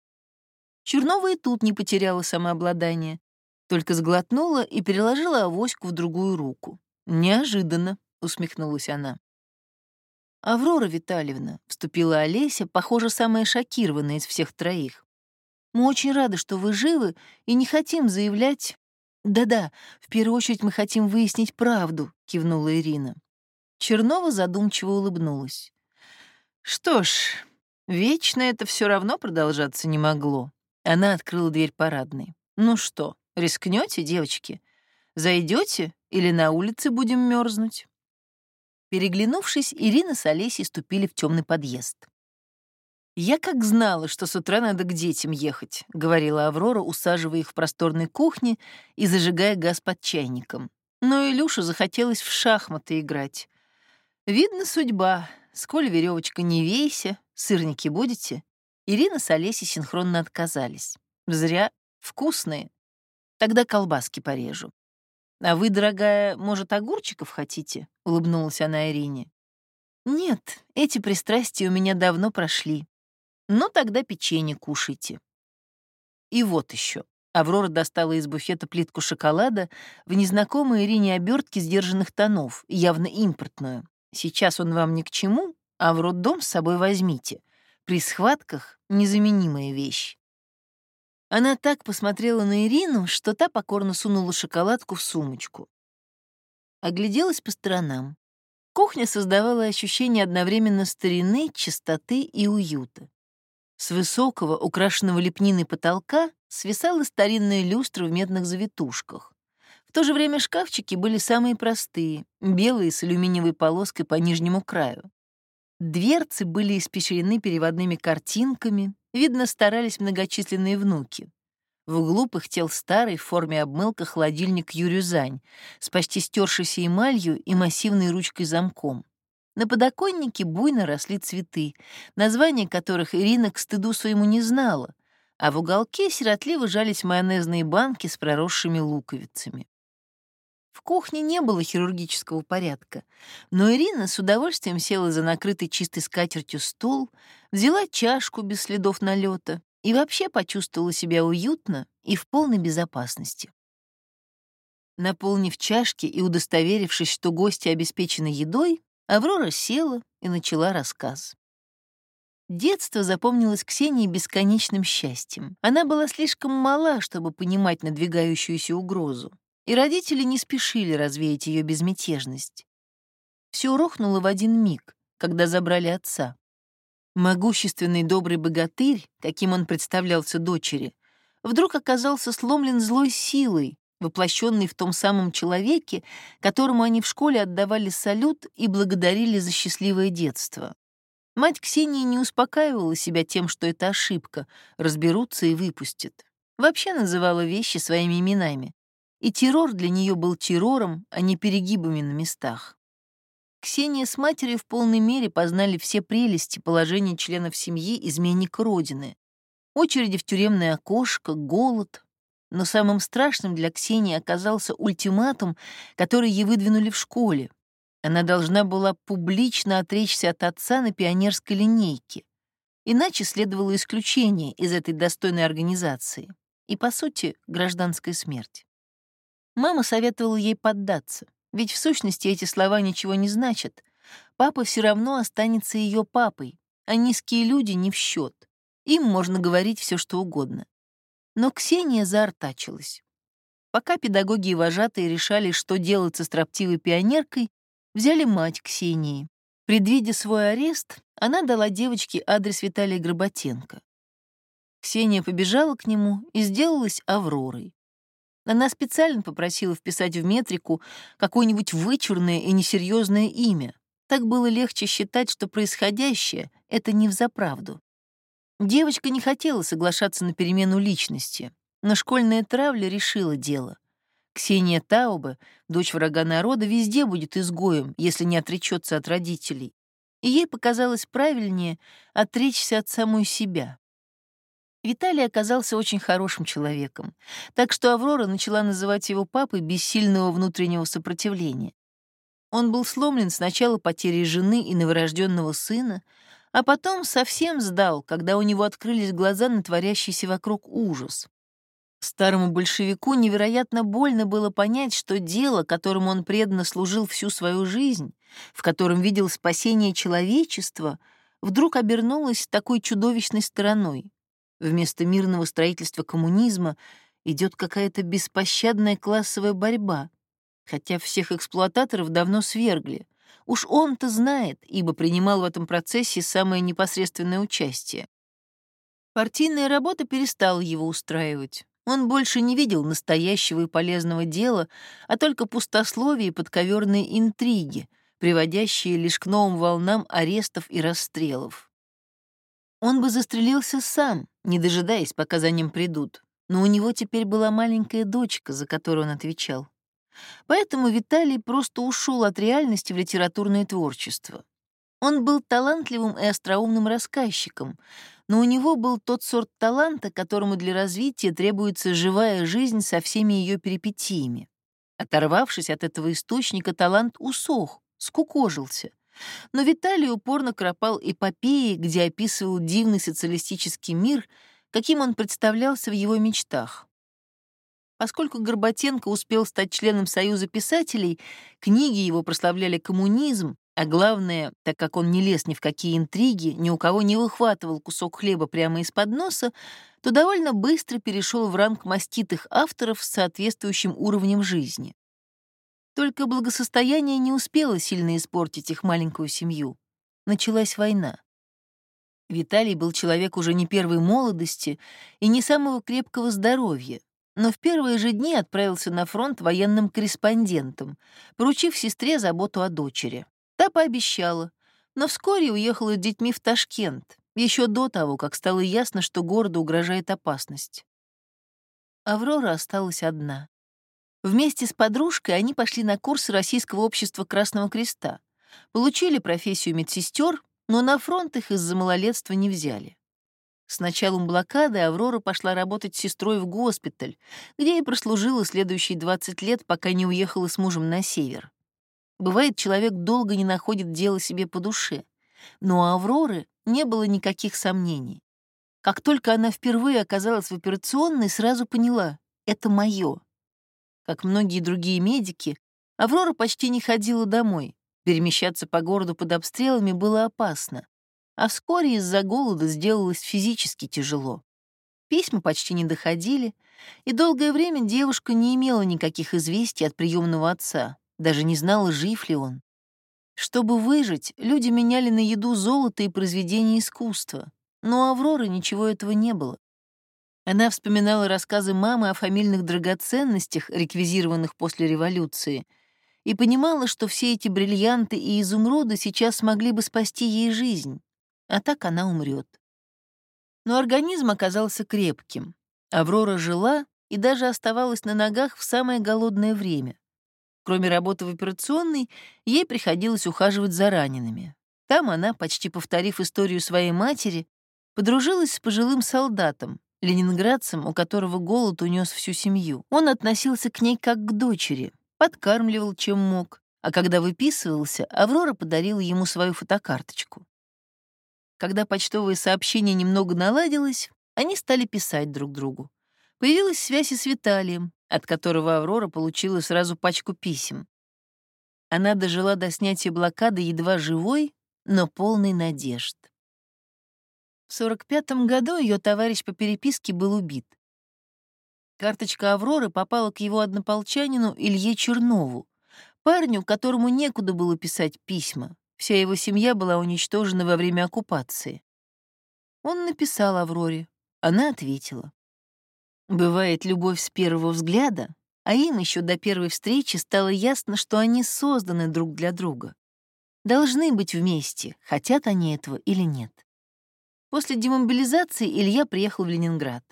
Чернова и тут не потеряла самообладание, только сглотнула и переложила авоську в другую руку. «Неожиданно», — усмехнулась она. «Аврора Витальевна», — вступила Олеся, похоже, самая шокированная из всех троих. «Мы очень рады, что вы живы, и не хотим заявлять...» «Да-да, в первую очередь мы хотим выяснить правду», — кивнула Ирина. Чернова задумчиво улыбнулась. «Что ж, вечно это все равно продолжаться не могло. Она открыла дверь парадной. «Ну что, рискнете, девочки? Зайдете или на улице будем мерзнуть?» Переглянувшись, Ирина с Олесей ступили в темный подъезд. «Я как знала, что с утра надо к детям ехать», — говорила Аврора, усаживая их в просторной кухне и зажигая газ под чайником. Но Илюшу захотелось в шахматы играть. «Видно, судьба. Сколь веревочка не вейся, сырники будете?» Ирина с Олесей синхронно отказались. Зря. Вкусные. Тогда колбаски порежу. «А вы, дорогая, может, огурчиков хотите?» — улыбнулась она Ирине. «Нет, эти пристрастия у меня давно прошли. Но тогда печенье кушайте». И вот еще. Аврора достала из буфета плитку шоколада в незнакомой Ирине обертке сдержанных тонов, явно импортную. Сейчас он вам ни к чему, а в роддом с собой возьмите. При схватках — незаменимая вещь. Она так посмотрела на Ирину, что та покорно сунула шоколадку в сумочку. Огляделась по сторонам. Кухня создавала ощущение одновременно старины, чистоты и уюта. С высокого, украшенного лепниной потолка свисала старинная люстра в медных завитушках. То же время шкафчики были самые простые, белые с алюминиевой полоской по нижнему краю. Дверцы были испещрены переводными картинками, видно, старались многочисленные внуки. В углу пыхтел старый в форме обмылка холодильник Юрюзань с почти стершейся эмалью и массивной ручкой-замком. На подоконнике буйно росли цветы, названия которых Ирина к стыду своему не знала, а в уголке сиротливо жались майонезные банки с проросшими луковицами. В кухне не было хирургического порядка, но Ирина с удовольствием села за накрытый чистой скатертью стол, взяла чашку без следов налета и вообще почувствовала себя уютно и в полной безопасности. Наполнив чашки и удостоверившись, что гости обеспечены едой, Аврора села и начала рассказ. Детство запомнилось Ксении бесконечным счастьем. Она была слишком мала, чтобы понимать надвигающуюся угрозу и родители не спешили развеять ее безмятежность. Все рухнуло в один миг, когда забрали отца. Могущественный добрый богатырь, каким он представлялся дочери, вдруг оказался сломлен злой силой, воплощенный в том самом человеке, которому они в школе отдавали салют и благодарили за счастливое детство. Мать Ксении не успокаивала себя тем, что это ошибка, разберутся и выпустят. Вообще называла вещи своими именами. И террор для нее был террором, а не перегибами на местах. Ксения с матерью в полной мере познали все прелести положения членов семьи изменника Родины. Очереди в тюремное окошко, голод. Но самым страшным для Ксении оказался ультиматум, который ей выдвинули в школе. Она должна была публично отречься от отца на пионерской линейке. Иначе следовало исключение из этой достойной организации и, по сути, гражданская смерть. Мама советовала ей поддаться, ведь в сущности эти слова ничего не значат. Папа все равно останется ее папой, а низкие люди не в счет. Им можно говорить все, что угодно. Но Ксения заортачилась. Пока педагоги и вожатые решали, что делать со строптивой пионеркой, взяли мать Ксении. Предвидя свой арест, она дала девочке адрес Виталия Гроботенко. Ксения побежала к нему и сделалась Авророй. Она специально попросила вписать в метрику какое-нибудь вычурное и несерьезное имя. Так было легче считать, что происходящее — это не взаправду. Девочка не хотела соглашаться на перемену личности, но школьная травля решила дело. Ксения Тауба, дочь врага народа, везде будет изгоем, если не отречется от родителей. И ей показалось правильнее отречься от самой себя. Виталий оказался очень хорошим человеком, так что Аврора начала называть его папой без сильного внутреннего сопротивления. Он был сломлен сначала потерей жены и новорожденного сына, а потом совсем сдал, когда у него открылись глаза на творящийся вокруг ужас. Старому большевику невероятно больно было понять, что дело, которому он преданно служил всю свою жизнь, в котором видел спасение человечества, вдруг обернулось такой чудовищной стороной. Вместо мирного строительства коммунизма идет какая-то беспощадная классовая борьба, хотя всех эксплуататоров давно свергли. Уж он-то знает, ибо принимал в этом процессе самое непосредственное участие. Партийная работа перестала его устраивать. Он больше не видел настоящего и полезного дела, а только пустословие и подковерные интриги, приводящие лишь к новым волнам арестов и расстрелов. Он бы застрелился сам, не дожидаясь, пока за ним придут, но у него теперь была маленькая дочка, за которую он отвечал. Поэтому Виталий просто ушел от реальности в литературное творчество. Он был талантливым и остроумным рассказчиком, но у него был тот сорт таланта, которому для развития требуется живая жизнь со всеми ее перипетиями. Оторвавшись от этого источника, талант усох, скукожился — но Виталий упорно кропал эпопеи, где описывал дивный социалистический мир, каким он представлялся в его мечтах. Поскольку Горбатенко успел стать членом Союза писателей, книги его прославляли коммунизм, а главное, так как он не лез ни в какие интриги, ни у кого не выхватывал кусок хлеба прямо из-под носа, то довольно быстро перешел в ранг маститых авторов с соответствующим уровнем жизни. Только благосостояние не успело сильно испортить их маленькую семью. Началась война. Виталий был человек уже не первой молодости и не самого крепкого здоровья, но в первые же дни отправился на фронт военным корреспондентом, поручив сестре заботу о дочери. Та пообещала, но вскоре уехала с детьми в Ташкент, еще до того, как стало ясно, что городу угрожает опасность. Аврора осталась одна. Вместе с подружкой они пошли на курсы Российского общества Красного Креста, получили профессию медсестер, но на фронт их из-за малолетства не взяли. С началом блокады Аврора пошла работать сестрой в госпиталь, где и прослужила следующие 20 лет, пока не уехала с мужем на север. Бывает, человек долго не находит дело себе по душе, но у Авроры не было никаких сомнений. Как только она впервые оказалась в операционной, сразу поняла — это мое. Как многие другие медики, Аврора почти не ходила домой. Перемещаться по городу под обстрелами было опасно. А вскоре из-за голода сделалось физически тяжело. Письма почти не доходили, и долгое время девушка не имела никаких известий от приемного отца, даже не знала, жив ли он. Чтобы выжить, люди меняли на еду золото и произведения искусства, но у Авроры ничего этого не было. Она вспоминала рассказы мамы о фамильных драгоценностях, реквизированных после революции, и понимала, что все эти бриллианты и изумруды сейчас могли бы спасти ей жизнь, а так она умрет. Но организм оказался крепким. Аврора жила и даже оставалась на ногах в самое голодное время. Кроме работы в операционной, ей приходилось ухаживать за ранеными. Там она, почти повторив историю своей матери, подружилась с пожилым солдатом, ленинградцем, у которого голод унес всю семью. Он относился к ней как к дочери, подкармливал чем мог, а когда выписывался, Аврора подарила ему свою фотокарточку. Когда почтовое сообщение немного наладилось, они стали писать друг другу. Появилась связь и с Виталием, от которого Аврора получила сразу пачку писем. Она дожила до снятия блокады едва живой, но полной надежд. В 45-м году ее товарищ по переписке был убит. Карточка Авроры попала к его однополчанину Илье Чернову, парню, которому некуда было писать письма. Вся его семья была уничтожена во время оккупации. Он написал Авроре, она ответила. Бывает любовь с первого взгляда, а им еще до первой встречи стало ясно, что они созданы друг для друга. Должны быть вместе, хотят они этого или нет. После демобилизации Илья приехал в Ленинград.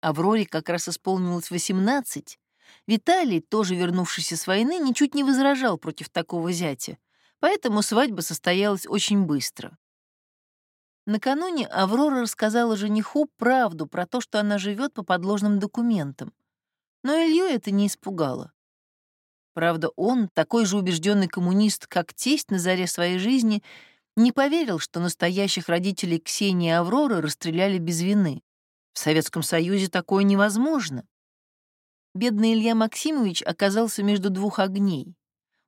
Авроре как раз исполнилось 18. Виталий, тоже вернувшийся с войны, ничуть не возражал против такого зятя, поэтому свадьба состоялась очень быстро. Накануне Аврора рассказала жениху правду про то, что она живет по подложным документам. Но Илью это не испугало. Правда, он, такой же убежденный коммунист, как тесть на заре своей жизни, не поверил, что настоящих родителей Ксении и Авроры расстреляли без вины. В Советском Союзе такое невозможно. Бедный Илья Максимович оказался между двух огней.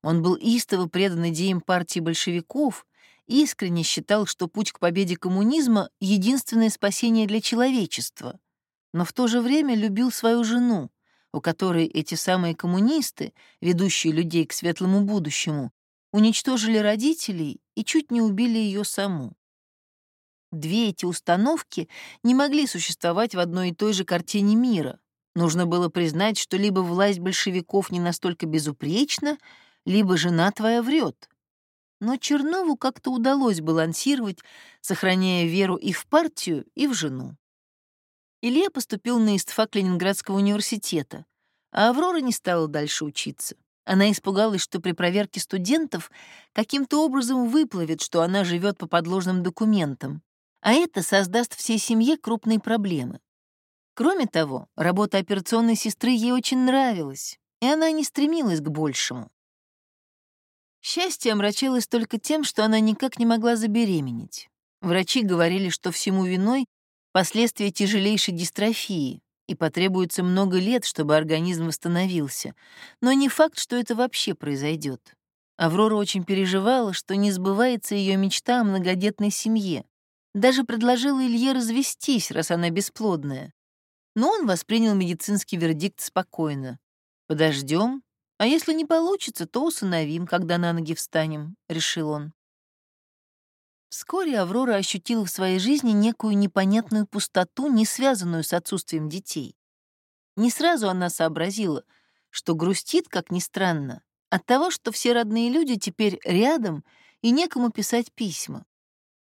Он был истово предан идеям партии большевиков, искренне считал, что путь к победе коммунизма — единственное спасение для человечества, но в то же время любил свою жену, у которой эти самые коммунисты, ведущие людей к светлому будущему, уничтожили родителей и чуть не убили ее саму. Две эти установки не могли существовать в одной и той же картине мира. Нужно было признать, что либо власть большевиков не настолько безупречна, либо жена твоя врет. Но Чернову как-то удалось балансировать, сохраняя веру и в партию, и в жену. Илья поступил на истфак Ленинградского университета, а Аврора не стала дальше учиться. Она испугалась, что при проверке студентов каким-то образом выплывет, что она живет по подложным документам, а это создаст всей семье крупные проблемы. Кроме того, работа операционной сестры ей очень нравилась, и она не стремилась к большему. Счастье омрачилось только тем, что она никак не могла забеременеть. Врачи говорили, что всему виной последствия тяжелейшей дистрофии, и потребуется много лет, чтобы организм восстановился. Но не факт, что это вообще произойдет. Аврора очень переживала, что не сбывается ее мечта о многодетной семье. Даже предложила Илье развестись, раз она бесплодная. Но он воспринял медицинский вердикт спокойно. Подождем, а если не получится, то усыновим, когда на ноги встанем, решил он. Вскоре Аврора ощутила в своей жизни некую непонятную пустоту, не связанную с отсутствием детей. Не сразу она сообразила, что грустит, как ни странно, от того, что все родные люди теперь рядом и некому писать письма.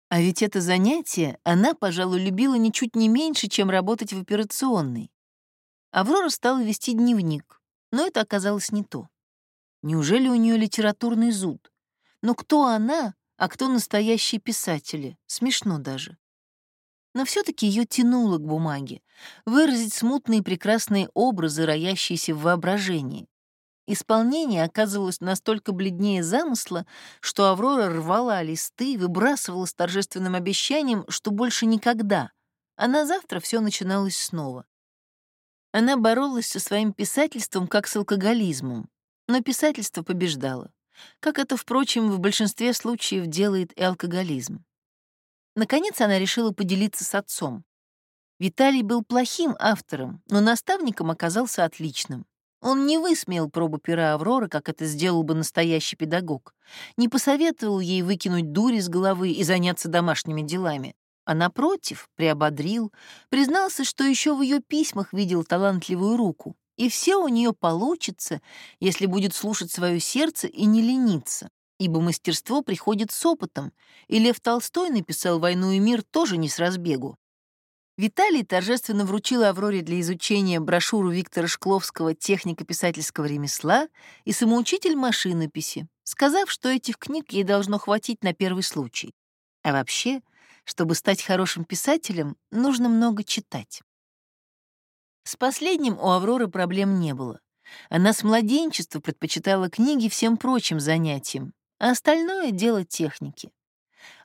А ведь это занятие она, пожалуй, любила ничуть не меньше, чем работать в операционной. Аврора стала вести дневник, но это оказалось не то. Неужели у нее литературный зуд? Но кто она, а кто настоящие писатели. Смешно даже. Но все таки ее тянуло к бумаге, выразить смутные прекрасные образы, роящиеся в воображении. Исполнение оказывалось настолько бледнее замысла, что Аврора рвала листы, выбрасывала с торжественным обещанием, что больше никогда, а на завтра все начиналось снова. Она боролась со своим писательством как с алкоголизмом, но писательство побеждало как это, впрочем, в большинстве случаев делает и алкоголизм. Наконец она решила поделиться с отцом. Виталий был плохим автором, но наставником оказался отличным. Он не высмеял пробу пера Авроры, как это сделал бы настоящий педагог, не посоветовал ей выкинуть дури с головы и заняться домашними делами, а напротив, приободрил, признался, что еще в ее письмах видел талантливую руку, и все у нее получится, если будет слушать свое сердце и не лениться, ибо мастерство приходит с опытом, и Лев Толстой написал «Войну и мир» тоже не с разбегу. Виталий торжественно вручил Авроре для изучения брошюру Виктора Шкловского «Техника писательского ремесла» и «Самоучитель машинописи», сказав, что этих книг ей должно хватить на первый случай. А вообще, чтобы стать хорошим писателем, нужно много читать. С последним у Авроры проблем не было. Она с младенчества предпочитала книги всем прочим занятиям, а остальное — дело техники.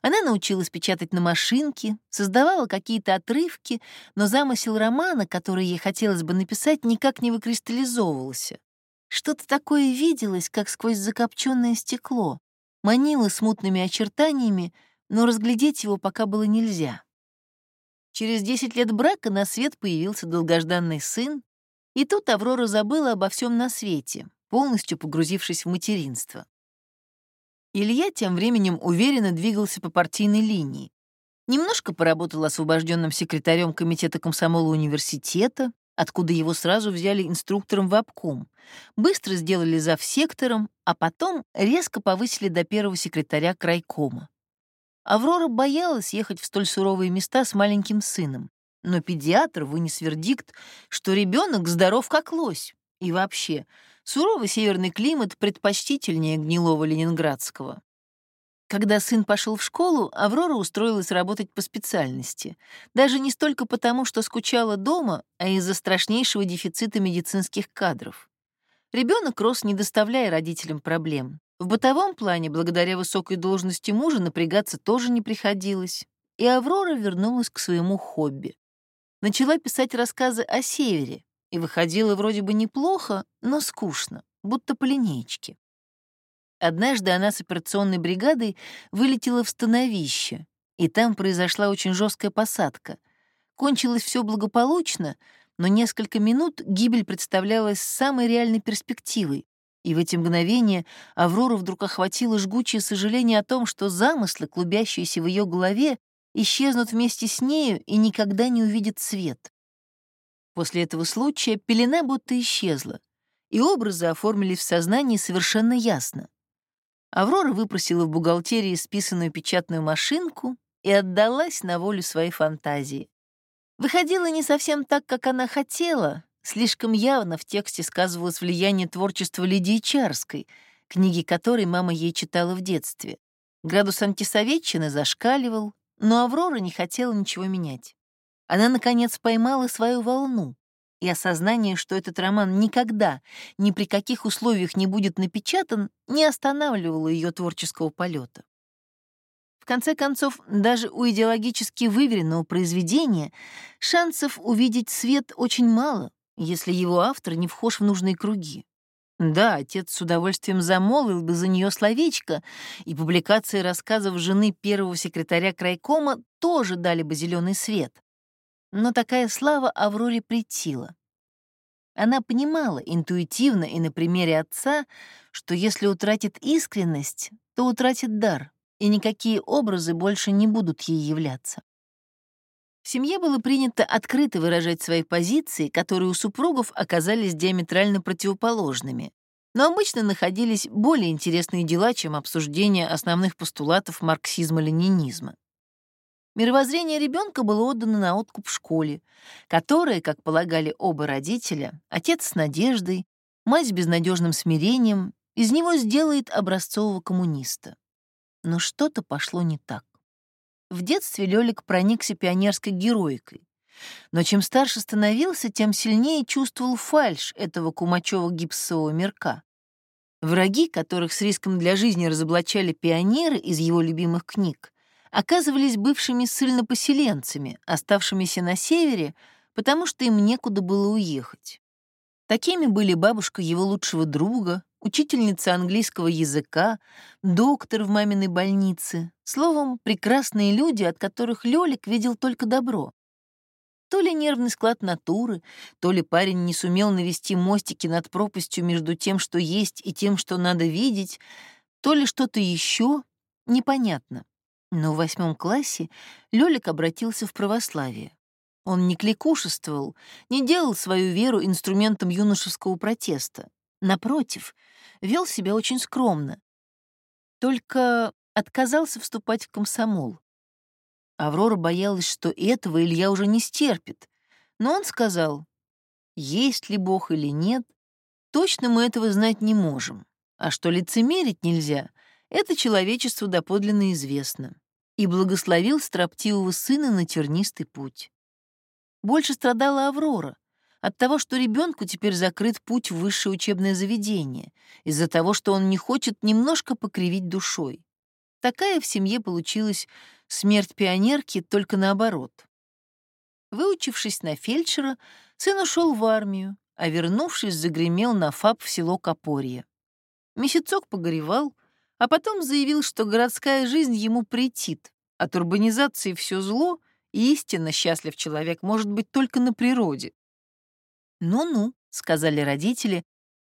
Она научилась печатать на машинке, создавала какие-то отрывки, но замысел романа, который ей хотелось бы написать, никак не выкристаллизовывался. Что-то такое виделось, как сквозь закопченное стекло, манило смутными очертаниями, но разглядеть его пока было нельзя. Через 10 лет брака на свет появился долгожданный сын, и тут Аврора забыла обо всем на свете, полностью погрузившись в материнство. Илья тем временем уверенно двигался по партийной линии. Немножко поработал освобожденным секретарем комитета комсомола университета, откуда его сразу взяли инструктором в обком. Быстро сделали завсектором, а потом резко повысили до первого секретаря крайкома. Аврора боялась ехать в столь суровые места с маленьким сыном, но педиатр вынес вердикт, что ребенок здоров как лось. И вообще, суровый северный климат предпочтительнее гнилого ленинградского. Когда сын пошел в школу, Аврора устроилась работать по специальности. Даже не столько потому, что скучала дома, а из-за страшнейшего дефицита медицинских кадров. Ребенок рос, не доставляя родителям проблем. В бытовом плане, благодаря высокой должности мужа, напрягаться тоже не приходилось. И Аврора вернулась к своему хобби. Начала писать рассказы о севере, и выходила вроде бы неплохо, но скучно, будто по линейке. Однажды она с операционной бригадой вылетела в становище, и там произошла очень жесткая посадка. Кончилось все благополучно, но несколько минут гибель представлялась самой реальной перспективой. И в эти мгновения Аврору вдруг охватило жгучее сожаление о том, что замыслы, клубящиеся в ее голове, исчезнут вместе с нею и никогда не увидят свет. После этого случая пелена будто исчезла, и образы оформились в сознании совершенно ясно. Аврора выпросила в бухгалтерии списанную печатную машинку и отдалась на волю своей фантазии. Выходило не совсем так, как она хотела, Слишком явно в тексте сказывалось влияние творчества Лидии Чарской, книги которой мама ей читала в детстве. Градус антисоветчины зашкаливал, но Аврора не хотела ничего менять. Она, наконец, поймала свою волну, и осознание, что этот роман никогда, ни при каких условиях не будет напечатан, не останавливало ее творческого полета. В конце концов, даже у идеологически выверенного произведения шансов увидеть свет очень мало, если его автор не вхож в нужные круги. Да, отец с удовольствием замолвил бы за нее словечко, и публикации рассказов жены первого секретаря крайкома тоже дали бы зеленый свет. Но такая слава Авроре притила. Она понимала интуитивно и на примере отца, что если утратит искренность, то утратит дар, и никакие образы больше не будут ей являться. В семье было принято открыто выражать свои позиции, которые у супругов оказались диаметрально противоположными. Но обычно находились более интересные дела, чем обсуждение основных постулатов марксизма-ленинизма. Мировоззрение ребенка было отдано на откуп школе, которая, как полагали оба родителя, отец с надеждой, мать с безнадежным смирением, из него сделает образцового коммуниста. Но что-то пошло не так. В детстве Лёлик проникся пионерской героикой. Но чем старше становился, тем сильнее чувствовал фальшь этого кумачево-гипсового мирка. Враги, которых с риском для жизни разоблачали пионеры из его любимых книг, оказывались бывшими ссыльнопоселенцами, оставшимися на севере, потому что им некуда было уехать. Такими были бабушка его лучшего друга, учительница английского языка, доктор в маминой больнице. Словом, прекрасные люди, от которых Лёлик видел только добро. То ли нервный склад натуры, то ли парень не сумел навести мостики над пропастью между тем, что есть, и тем, что надо видеть, то ли что-то еще, непонятно. Но в восьмом классе Лёлик обратился в православие. Он не кликушествовал, не делал свою веру инструментом юношеского протеста. Напротив, вел себя очень скромно. Только отказался вступать в комсомол. Аврора боялась, что этого Илья уже не стерпит, но он сказал, есть ли Бог или нет, точно мы этого знать не можем, а что лицемерить нельзя, это человечеству доподлинно известно, и благословил строптивого сына на тернистый путь. Больше страдала Аврора от того, что ребенку теперь закрыт путь в высшее учебное заведение, из-за того, что он не хочет немножко покривить душой. Такая в семье получилась смерть пионерки, только наоборот. Выучившись на фельдшера, сын ушел в армию, а вернувшись, загремел на ФАП в село Копорье. Месяцок погоревал, а потом заявил, что городская жизнь ему претит, от урбанизации все зло, и истинно счастлив человек может быть только на природе. «Ну-ну», — сказали родители,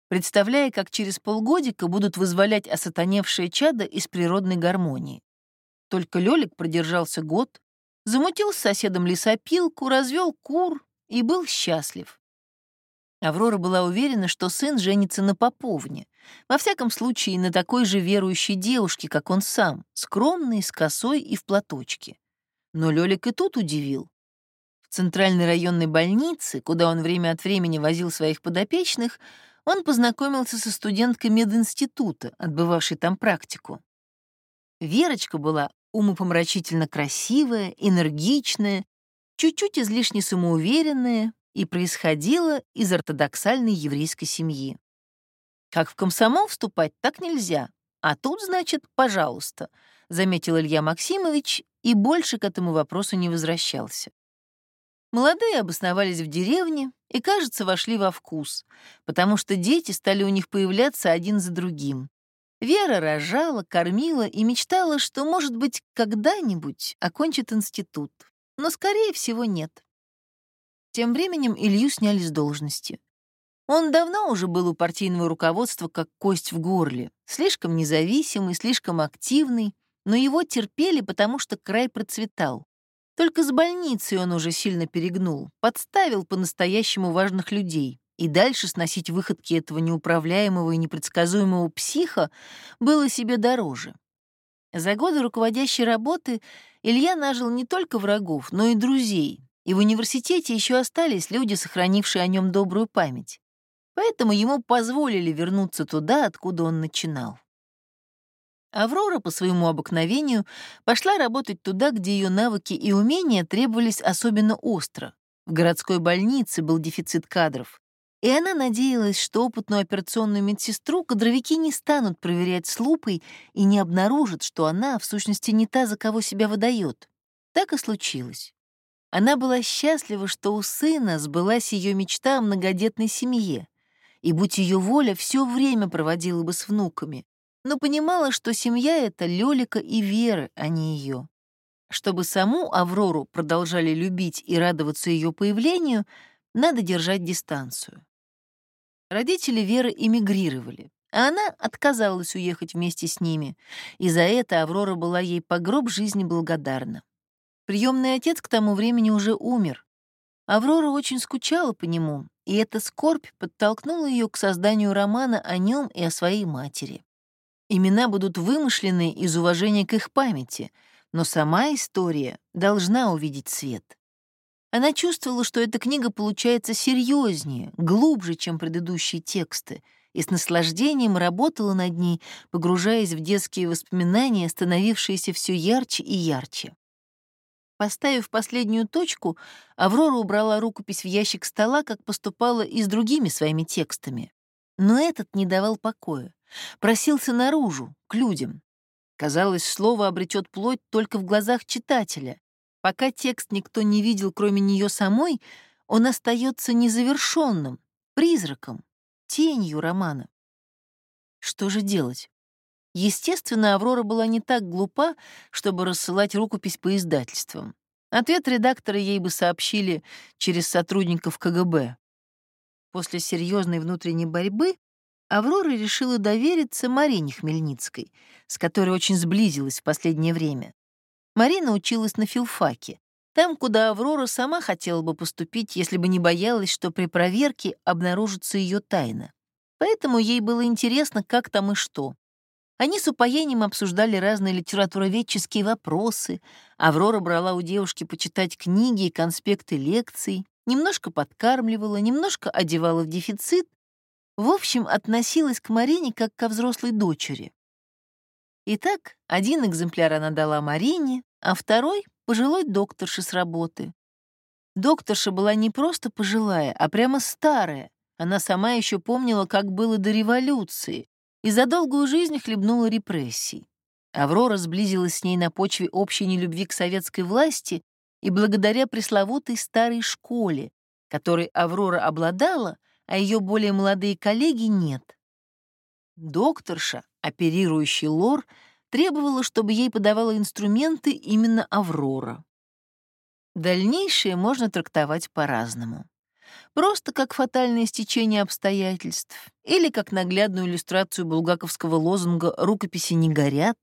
представляя, как через полгодика будут вызволять осатаневшее чадо из природной гармонии. Только Лёлик продержался год, замутил с соседом лесопилку, развел кур и был счастлив. Аврора была уверена, что сын женится на поповне, во всяком случае на такой же верующей девушке, как он сам, скромной, с косой и в платочке. Но Лёлик и тут удивил. Центральной районной больнице, куда он время от времени возил своих подопечных, он познакомился со студенткой мединститута, отбывавшей там практику. Верочка была умопомрачительно красивая, энергичная, чуть-чуть излишне самоуверенная и происходила из ортодоксальной еврейской семьи. Как в комсомол вступать, так нельзя, а тут, значит, пожалуйста, заметил Илья Максимович и больше к этому вопросу не возвращался. Молодые обосновались в деревне и, кажется, вошли во вкус, потому что дети стали у них появляться один за другим. Вера рожала, кормила и мечтала, что, может быть, когда-нибудь окончит институт, но, скорее всего, нет. Тем временем Илью сняли с должности. Он давно уже был у партийного руководства как кость в горле, слишком независимый, слишком активный, но его терпели, потому что край процветал. Только с больницей он уже сильно перегнул, подставил по-настоящему важных людей. И дальше сносить выходки этого неуправляемого и непредсказуемого психа было себе дороже. За годы руководящей работы Илья нажил не только врагов, но и друзей, и в университете еще остались люди, сохранившие о нем добрую память. Поэтому ему позволили вернуться туда, откуда он начинал. Аврора по своему обыкновению пошла работать туда, где ее навыки и умения требовались особенно остро. В городской больнице был дефицит кадров. И она надеялась, что опытную операционную медсестру кадровики не станут проверять с лупой и не обнаружат, что она, в сущности, не та, за кого себя выдает. Так и случилось. Она была счастлива, что у сына сбылась ее мечта о многодетной семье, и, будь ее воля, все время проводила бы с внуками, но понимала, что семья — это Лёлика и Вера, а не ее. Чтобы саму Аврору продолжали любить и радоваться ее появлению, надо держать дистанцию. Родители Веры эмигрировали, а она отказалась уехать вместе с ними, и за это Аврора была ей по гроб жизни благодарна. Приемный отец к тому времени уже умер. Аврора очень скучала по нему, и эта скорбь подтолкнула ее к созданию романа о нем и о своей матери. Имена будут вымышлены из уважения к их памяти, но сама история должна увидеть свет. Она чувствовала, что эта книга получается серьезнее, глубже, чем предыдущие тексты, и с наслаждением работала над ней, погружаясь в детские воспоминания, становившиеся все ярче и ярче. Поставив последнюю точку, Аврора убрала рукопись в ящик стола, как поступала и с другими своими текстами. Но этот не давал покоя. Просился наружу, к людям. Казалось, слово обретет плоть только в глазах читателя. Пока текст никто не видел, кроме нее самой, он остается незавершенным, призраком, тенью романа. Что же делать? Естественно, Аврора была не так глупа, чтобы рассылать рукопись по издательствам. Ответ редактора ей бы сообщили через сотрудников КГБ. После серьезной внутренней борьбы Аврора решила довериться Марине Хмельницкой, с которой очень сблизилась в последнее время. Марина училась на филфаке, там, куда Аврора сама хотела бы поступить, если бы не боялась, что при проверке обнаружится ее тайна. Поэтому ей было интересно, как там и что. Они с упоением обсуждали разные литературоведческие вопросы. Аврора брала у девушки почитать книги и конспекты лекций, немножко подкармливала, немножко одевала в дефицит. В общем, относилась к Марине как ко взрослой дочери. Итак, один экземпляр она дала Марине, а второй — пожилой докторше с работы. Докторша была не просто пожилая, а прямо старая. Она сама еще помнила, как было до революции, и за долгую жизнь хлебнула репрессий. Аврора сблизилась с ней на почве общей нелюбви к советской власти и благодаря пресловутой старой школе, которой Аврора обладала, а ее более молодые коллеги нет. Докторша, оперирующий лор, требовала, чтобы ей подавала инструменты именно Аврора. Дальнейшее можно трактовать по-разному. Просто как фатальное стечение обстоятельств или как наглядную иллюстрацию булгаковского лозунга «рукописи не горят»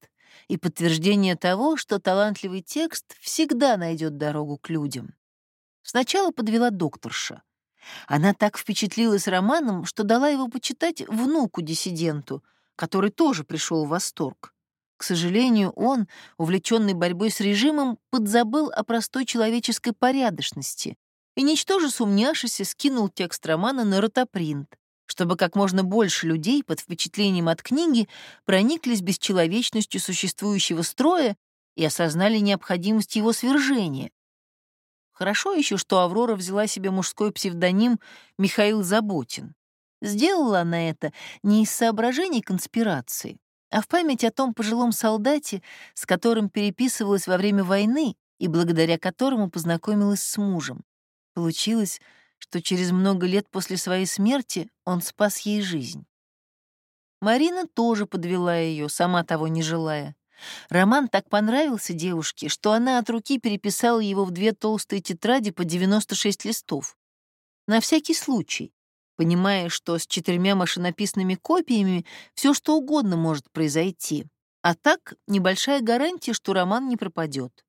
и подтверждение того, что талантливый текст всегда найдет дорогу к людям. Сначала подвела докторша — она так впечатлилась романом, что дала его почитать внуку-диссиденту, который тоже пришел в восторг. К сожалению, он, увлеченный борьбой с режимом, подзабыл о простой человеческой порядочности и, ничтоже сумняшися, скинул текст романа на ротопринт, чтобы как можно больше людей под впечатлением от книги прониклись бесчеловечностью существующего строя и осознали необходимость его свержения, Хорошо еще, что Аврора взяла себе мужской псевдоним Михаил Заботин. Сделала она это не из соображений конспирации, а в память о том пожилом солдате, с которым переписывалась во время войны и благодаря которому познакомилась с мужем. Получилось, что через много лет после своей смерти он спас ей жизнь. Марина тоже подвела ее, сама того не желая. Роман так понравился девушке, что она от руки переписала его в две толстые тетради по 96 листов. На всякий случай, понимая, что с четырьмя машинописными копиями все что угодно может произойти. А так небольшая гарантия, что роман не пропадет.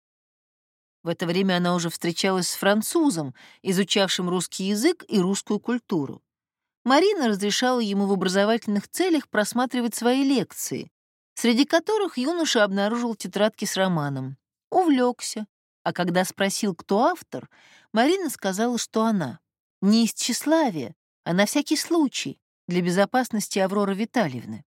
В это время она уже встречалась с французом, изучавшим русский язык и русскую культуру. Марина разрешала ему в образовательных целях просматривать свои лекции, среди которых юноша обнаружил тетрадки с романом. Увлекся, а когда спросил, кто автор, Марина сказала, что она. Не из тщеславия, а на всякий случай, для безопасности Авроры Витальевны.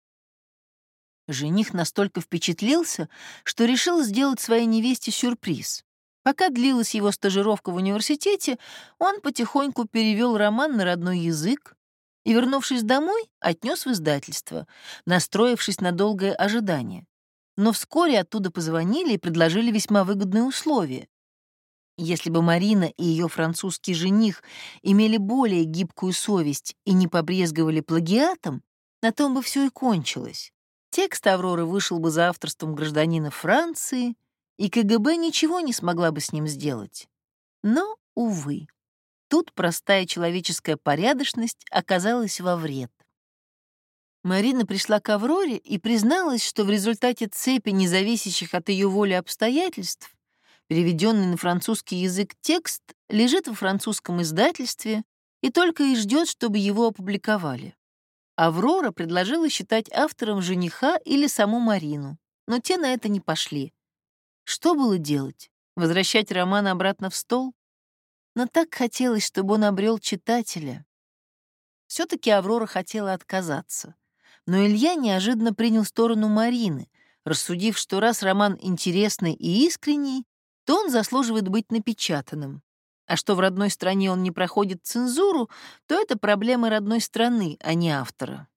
Жених настолько впечатлился, что решил сделать своей невесте сюрприз. Пока длилась его стажировка в университете, он потихоньку перевел роман на родной язык, и, вернувшись домой, отнес в издательство, настроившись на долгое ожидание. Но вскоре оттуда позвонили и предложили весьма выгодные условия. Если бы Марина и ее французский жених имели более гибкую совесть и не побрезговали плагиатом, на том бы все и кончилось. Текст Авроры вышел бы за авторством гражданина Франции, и КГБ ничего не смогла бы с ним сделать. Но, увы. Тут простая человеческая порядочность оказалась во вред. Марина пришла к Авроре и призналась, что в результате цепи независящих от ее воли обстоятельств переведенный на французский язык текст лежит во французском издательстве и только и ждет, чтобы его опубликовали. Аврора предложила считать автором жениха или саму Марину, но те на это не пошли. Что было делать? Возвращать роман обратно в стол? Но так хотелось, чтобы он обрел читателя. Все-таки Аврора хотела отказаться. Но Илья неожиданно принял сторону Марины, рассудив, что раз роман интересный и искренний, то он заслуживает быть напечатанным. А что в родной стране он не проходит цензуру, то это проблема родной страны, а не автора.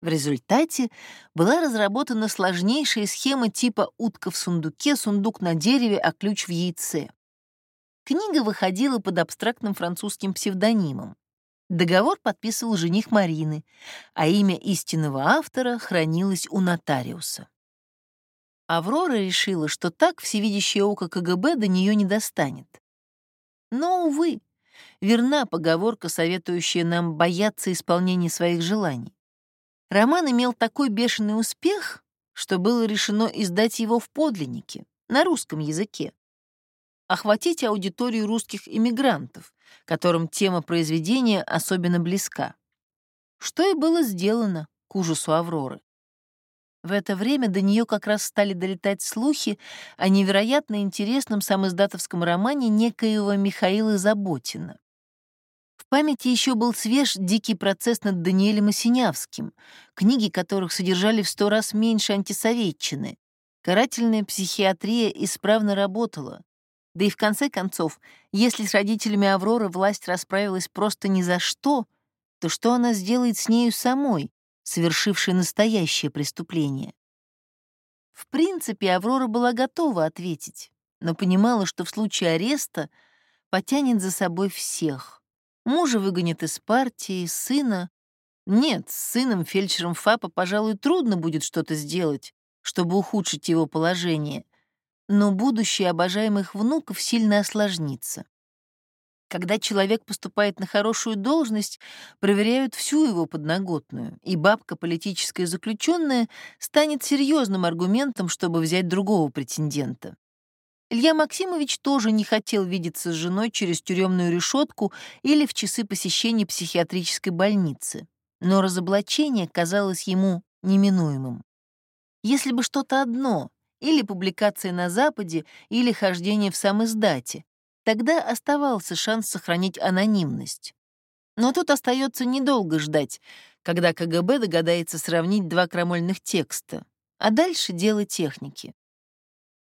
В результате была разработана сложнейшая схема типа «утка в сундуке, сундук на дереве, а ключ в яйце». Книга выходила под абстрактным французским псевдонимом. Договор подписывал жених Марины, а имя истинного автора хранилось у нотариуса. Аврора решила, что так всевидящее око КГБ до нее не достанет. Но, увы, верна поговорка, советующая нам бояться исполнения своих желаний. Роман имел такой бешеный успех, что было решено издать его в подлиннике, на русском языке. Охватить аудиторию русских иммигрантов, которым тема произведения особенно близка. Что и было сделано к ужасу Авроры. В это время до нее как раз стали долетать слухи о невероятно интересном самоиздатовском романе некоего Михаила Заботина. В памяти еще был свеж «Дикий процесс над Даниэлем Осинявским», книги которых содержали в сто раз меньше антисоветчины. Карательная психиатрия исправно работала. Да и в конце концов, если с родителями Авроры власть расправилась просто ни за что, то что она сделает с нею самой, совершившей настоящее преступление? В принципе, Аврора была готова ответить, но понимала, что в случае ареста потянет за собой всех. Мужа выгонят из партии, сына. Нет, с сыном, фельдшером ФАПа, пожалуй, трудно будет что-то сделать, чтобы ухудшить его положение, но будущее обожаемых внуков сильно осложнится. Когда человек поступает на хорошую должность, проверяют всю его подноготную, и бабка политическая заключенная станет серьезным аргументом, чтобы взять другого претендента. Илья Максимович тоже не хотел видеться с женой через тюремную решетку или в часы посещения психиатрической больницы, но разоблачение казалось ему неминуемым. Если бы что-то одно, или публикация на Западе, или хождение в сам издате, тогда оставался шанс сохранить анонимность. Но тут остается недолго ждать, когда КГБ догадается сравнить два крамольных текста, а дальше дело техники.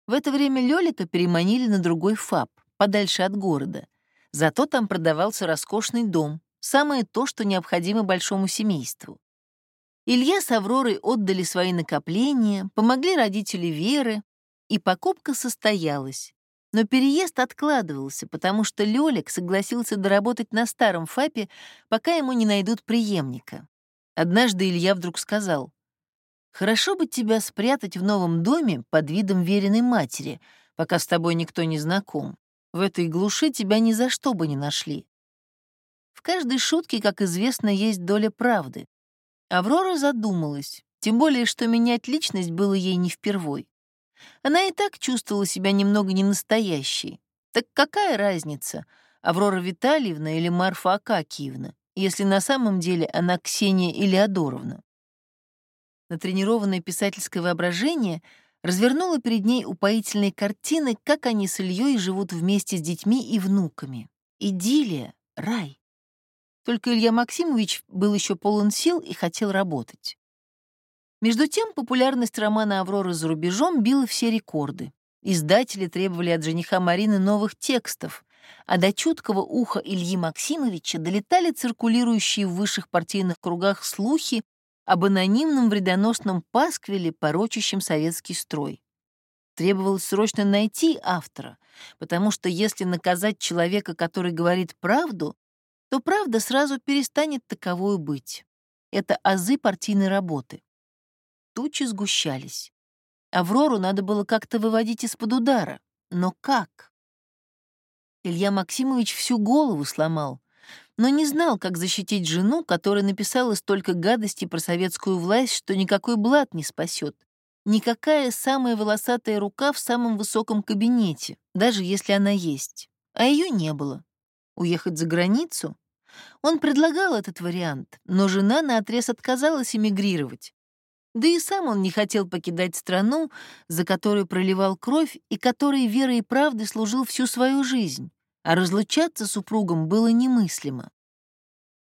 В это время Лёлика переманили на другой ФАП, подальше от города. Зато там продавался роскошный дом, самое то, что необходимо большому семейству. Илья с Авророй отдали свои накопления, помогли родители Веры, и покупка состоялась. Но переезд откладывался, потому что Лёлик согласился доработать на старом ФАПе, пока ему не найдут преемника. Однажды Илья вдруг сказал, «Хорошо бы тебя спрятать в новом доме под видом веренной матери, пока с тобой никто не знаком. В этой глуши тебя ни за что бы не нашли». В каждой шутке, как известно, есть доля правды. Аврора задумалась, тем более, что менять личность было ей не впервой. Она и так чувствовала себя немного ненастоящей. Так какая разница, Аврора Витальевна или Марфа Акакиевна, если на самом деле она Ксения Илеодоровна? Натренированное писательское воображение развернуло перед ней упоительные картины, как они с Ильей живут вместе с детьми и внуками. Идиллия, рай. Только Илья Максимович был еще полон сил и хотел работать. Между тем, популярность романа «Аврора за рубежом» била все рекорды. Издатели требовали от жениха Марины новых текстов, а до чуткого уха Ильи Максимовича долетали циркулирующие в высших партийных кругах слухи об анонимном вредоносном пасквиле, порочащем советский строй. Требовалось срочно найти автора, потому что если наказать человека, который говорит правду, то правда сразу перестанет таковою быть. Это азы партийной работы. Тучи сгущались. Аврору надо было как-то выводить из-под удара. Но как? Илья Максимович всю голову сломал, но не знал, как защитить жену, которая написала столько гадостей про советскую власть, что никакой блат не спасет. Никакая самая волосатая рука в самом высоком кабинете, даже если она есть. А ее не было. Уехать за границу? Он предлагал этот вариант, но жена наотрез отказалась эмигрировать. Да и сам он не хотел покидать страну, за которую проливал кровь и которой верой и правдой служил всю свою жизнь, а разлучаться с супругом было немыслимо.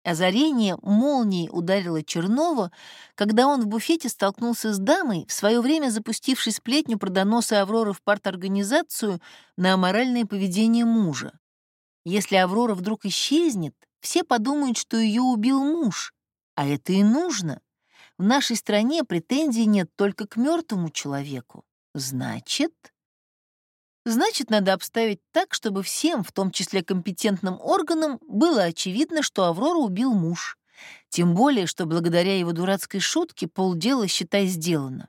Озарение молнией ударило Чернова, когда он в буфете столкнулся с дамой, в свое время запустившей сплетню про доносы Авроры в парторганизацию на аморальное поведение мужа. Если Аврора вдруг исчезнет, все подумают, что ее убил муж, а это и нужно. В нашей стране претензий нет только к мертвому человеку. Значит... Значит, надо обставить так, чтобы всем, в том числе компетентным органам, было очевидно, что Аврору убил муж. Тем более, что благодаря его дурацкой шутке полдела, считай, сделано.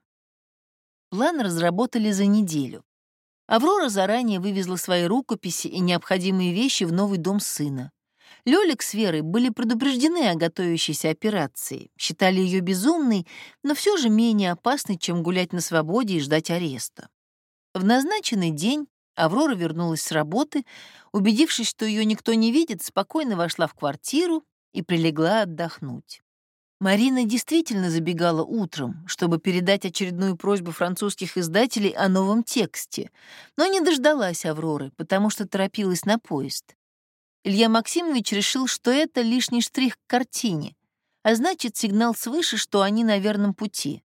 План разработали за неделю. Аврора заранее вывезла свои рукописи и необходимые вещи в новый дом сына. Лёлик с Верой были предупреждены о готовящейся операции, считали ее безумной, но все же менее опасной, чем гулять на свободе и ждать ареста. В назначенный день Аврора вернулась с работы, убедившись, что ее никто не видит, спокойно вошла в квартиру и прилегла отдохнуть. Марина действительно забегала утром, чтобы передать очередную просьбу французских издателей о новом тексте, но не дождалась Авроры, потому что торопилась на поезд. Илья Максимович решил, что это лишний штрих к картине, а значит, сигнал свыше, что они на верном пути.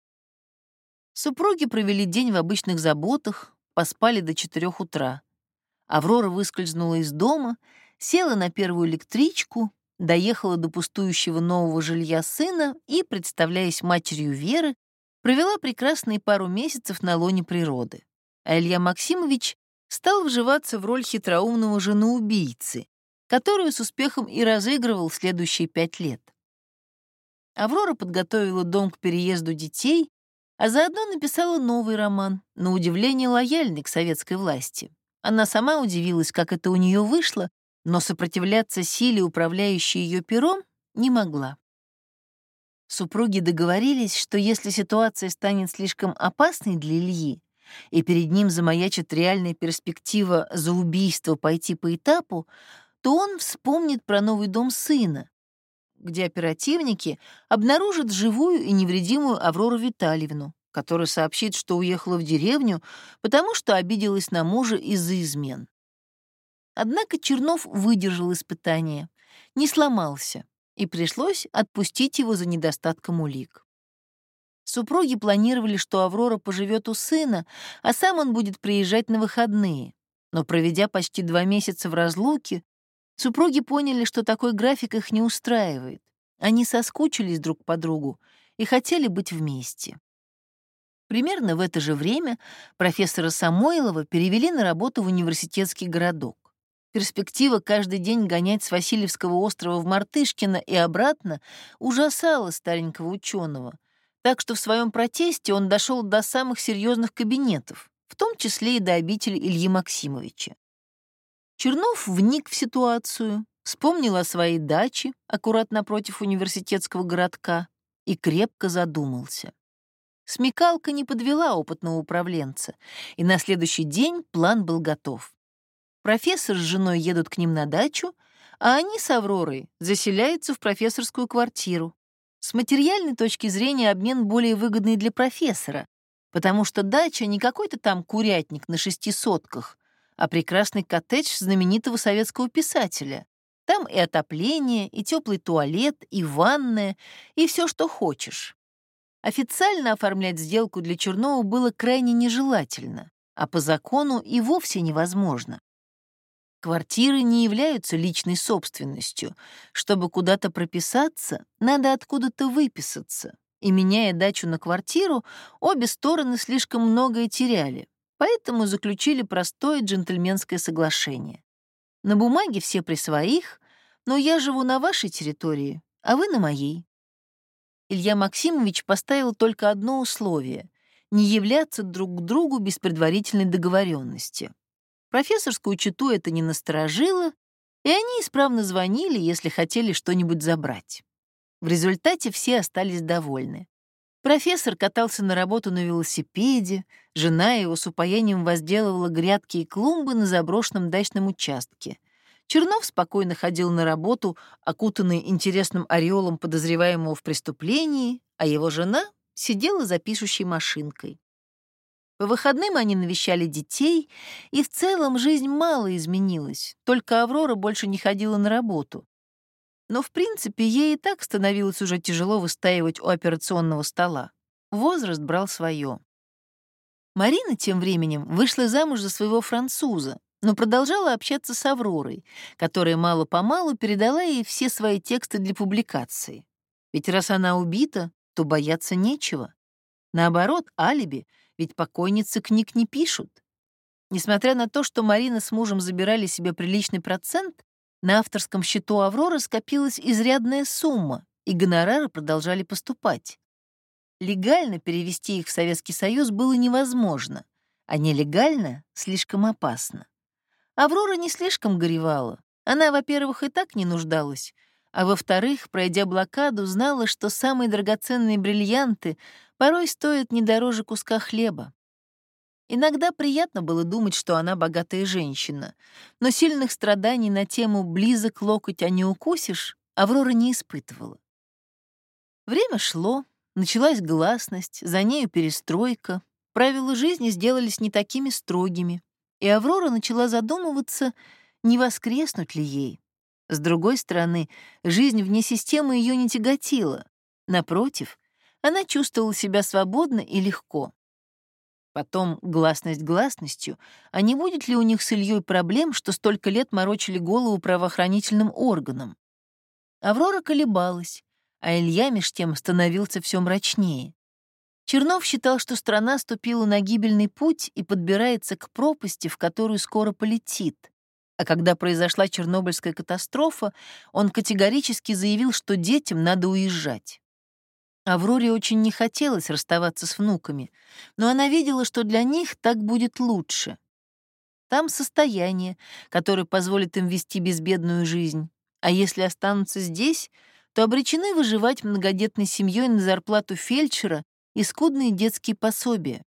Супруги провели день в обычных заботах, поспали до четырех утра. Аврора выскользнула из дома, села на первую электричку, доехала до пустующего нового жилья сына и, представляясь матерью Веры, провела прекрасные пару месяцев на лоне природы. А Илья Максимович стал вживаться в роль хитроумного женоубийцы, которую с успехом и разыгрывал следующие пять лет. Аврора подготовила дом к переезду детей, а заодно написала новый роман, на удивление лояльный к советской власти. Она сама удивилась, как это у нее вышло, но сопротивляться силе, управляющей ее пером, не могла. Супруги договорились, что если ситуация станет слишком опасной для Ильи, и перед ним замаячит реальная перспектива за убийство пойти по этапу, то он вспомнит про новый дом сына, где оперативники обнаружат живую и невредимую Аврору Витальевну, которая сообщит, что уехала в деревню, потому что обиделась на мужа из-за измен. Однако Чернов выдержал испытание, не сломался, и пришлось отпустить его за недостатком улик. Супруги планировали, что Аврора поживет у сына, а сам он будет приезжать на выходные. Но проведя почти два месяца в разлуке, Супруги поняли, что такой график их не устраивает. Они соскучились друг по другу и хотели быть вместе. Примерно в это же время профессора Самойлова перевели на работу в университетский городок. Перспектива каждый день гонять с Васильевского острова в Мартышкино и обратно ужасала старенького ученого, так что в своем протесте он дошел до самых серьезных кабинетов, в том числе и до обители Ильи Максимовича. Чернов вник в ситуацию, вспомнил о своей даче, аккуратно напротив университетского городка, и крепко задумался. Смекалка не подвела опытного управленца, и на следующий день план был готов. Профессор с женой едут к ним на дачу, а они с Авророй заселяются в профессорскую квартиру. С материальной точки зрения обмен более выгодный для профессора, потому что дача не какой-то там курятник на шести сотках, а прекрасный коттедж знаменитого советского писателя. Там и отопление, и теплый туалет, и ванная, и все, что хочешь. Официально оформлять сделку для Чернова было крайне нежелательно, а по закону и вовсе невозможно. Квартиры не являются личной собственностью. Чтобы куда-то прописаться, надо откуда-то выписаться. И меняя дачу на квартиру, обе стороны слишком многое теряли. Поэтому заключили простое джентльменское соглашение. На бумаге все при своих, но я живу на вашей территории, а вы на моей. Илья Максимович поставил только одно условие — не являться друг к другу без предварительной договоренности. Профессорскую читу это не насторожило, и они исправно звонили, если хотели что-нибудь забрать. В результате все остались довольны. Профессор катался на работу на велосипеде, жена его с упоением возделывала грядки и клумбы на заброшенном дачном участке. Чернов спокойно ходил на работу, окутанный интересным ореолом подозреваемого в преступлении, а его жена сидела за пишущей машинкой. По выходным они навещали детей, и в целом жизнь мало изменилась, только Аврора больше не ходила на работу. Но, в принципе, ей и так становилось уже тяжело выстаивать у операционного стола. Возраст брал свое. Марина тем временем вышла замуж за своего француза, но продолжала общаться с Авророй, которая мало-помалу передала ей все свои тексты для публикации. Ведь раз она убита, то бояться нечего. Наоборот, алиби, ведь покойницы книг не пишут. Несмотря на то, что Марина с мужем забирали себе приличный процент, на авторском счету «Авроры» скопилась изрядная сумма, и гонорары продолжали поступать. Легально перевести их в Советский Союз было невозможно, а нелегально — слишком опасно. Аврора не слишком горевала. Она, во-первых, и так не нуждалась, а во-вторых, пройдя блокаду, знала, что самые драгоценные бриллианты порой стоят не дороже куска хлеба. Иногда приятно было думать, что она богатая женщина, но сильных страданий на тему «близок локоть, а не укусишь» Аврора не испытывала. Время шло, началась гласность, за нею перестройка, правила жизни сделались не такими строгими, и Аврора начала задумываться, не воскреснуть ли ей. С другой стороны, жизнь вне системы ее не тяготила. Напротив, она чувствовала себя свободно и легко. Потом гласность гласностью, а не будет ли у них с Ильей проблем, что столько лет морочили голову правоохранительным органам? Аврора колебалась, а Илья меж тем становился все мрачнее. Чернов считал, что страна ступила на гибельный путь и подбирается к пропасти, в которую скоро полетит. А когда произошла Чернобыльская катастрофа, он категорически заявил, что детям надо уезжать. Авроре очень не хотелось расставаться с внуками, но она видела, что для них так будет лучше. Там состояние, которое позволит им вести безбедную жизнь, а если останутся здесь, то обречены выживать многодетной семьей на зарплату фельдшера и скудные детские пособия.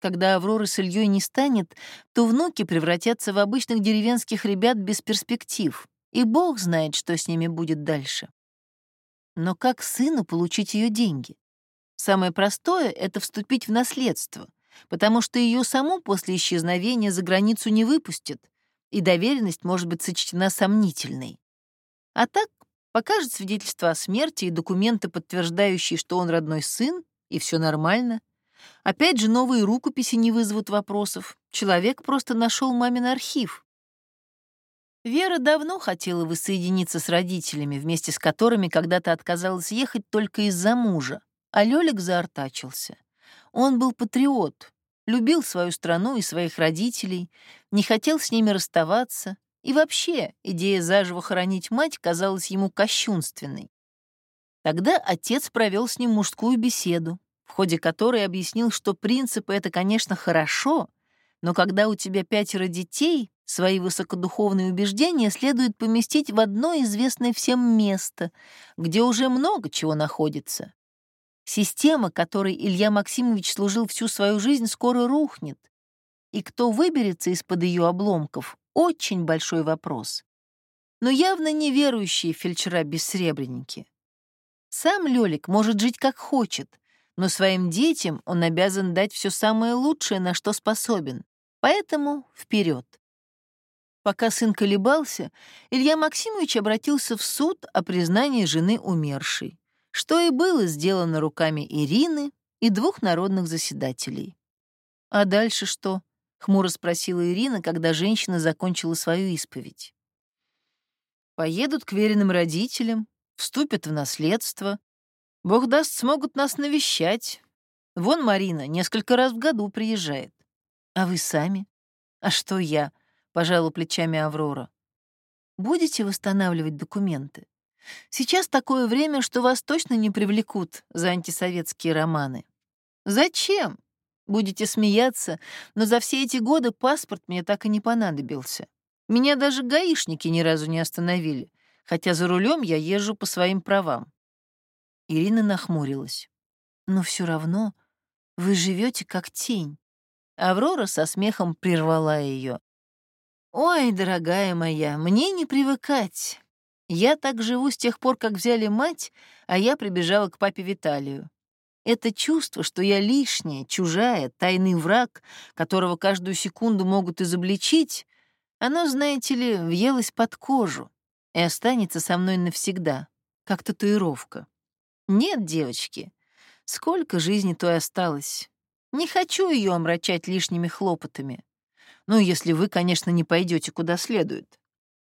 Когда Авроры с Ильей не станет, то внуки превратятся в обычных деревенских ребят без перспектив, и бог знает, что с ними будет дальше. Но как сыну получить ее деньги? Самое простое — это вступить в наследство, потому что ее саму после исчезновения за границу не выпустят, и доверенность может быть сочтена сомнительной. А так покажет свидетельство о смерти и документы, подтверждающие, что он родной сын, и все нормально. Опять же, новые рукописи не вызовут вопросов. Человек просто нашел мамин архив. Вера давно хотела воссоединиться с родителями, вместе с которыми когда-то отказалась ехать только из-за мужа, а Лёлик заортачился. Он был патриот, любил свою страну и своих родителей, не хотел с ними расставаться, и вообще идея заживо хоронить мать казалась ему кощунственной. Тогда отец провел с ним мужскую беседу, в ходе которой объяснил, что принципы — это, конечно, хорошо, но когда у тебя пятеро детей, Свои высокодуховные убеждения следует поместить в одно известное всем место, где уже много чего находится. Система, которой Илья Максимович служил всю свою жизнь, скоро рухнет. И кто выберется из-под ее обломков — очень большой вопрос. Но явно неверующие фельдшера-бессребреники. Сам Лёлик может жить как хочет, но своим детям он обязан дать все самое лучшее, на что способен. Поэтому вперед. Пока сын колебался, Илья Максимович обратился в суд о признании жены умершей, что и было сделано руками Ирины и двух народных заседателей. «А дальше что?» — хмуро спросила Ирина, когда женщина закончила свою исповедь. «Поедут к веренным родителям, вступят в наследство. Бог даст, смогут нас навещать. Вон Марина несколько раз в году приезжает. А вы сами? А что я?» — пожала плечами Аврора. «Будете восстанавливать документы? Сейчас такое время, что вас точно не привлекут за антисоветские романы. Зачем? Будете смеяться, но за все эти годы паспорт мне так и не понадобился. Меня даже гаишники ни разу не остановили, хотя за рулем я езжу по своим правам». Ирина нахмурилась. «Но все равно вы живете как тень». Аврора со смехом прервала ее. «Ой, дорогая моя, мне не привыкать. Я так живу с тех пор, как взяли мать, а я прибежала к папе Виталию. Это чувство, что я лишняя, чужая, тайный враг, которого каждую секунду могут изобличить, оно, знаете ли, въелось под кожу и останется со мной навсегда, как татуировка. Нет, девочки, сколько жизни той осталось. Не хочу ее омрачать лишними хлопотами. Ну, если вы, конечно, не пойдете куда следует.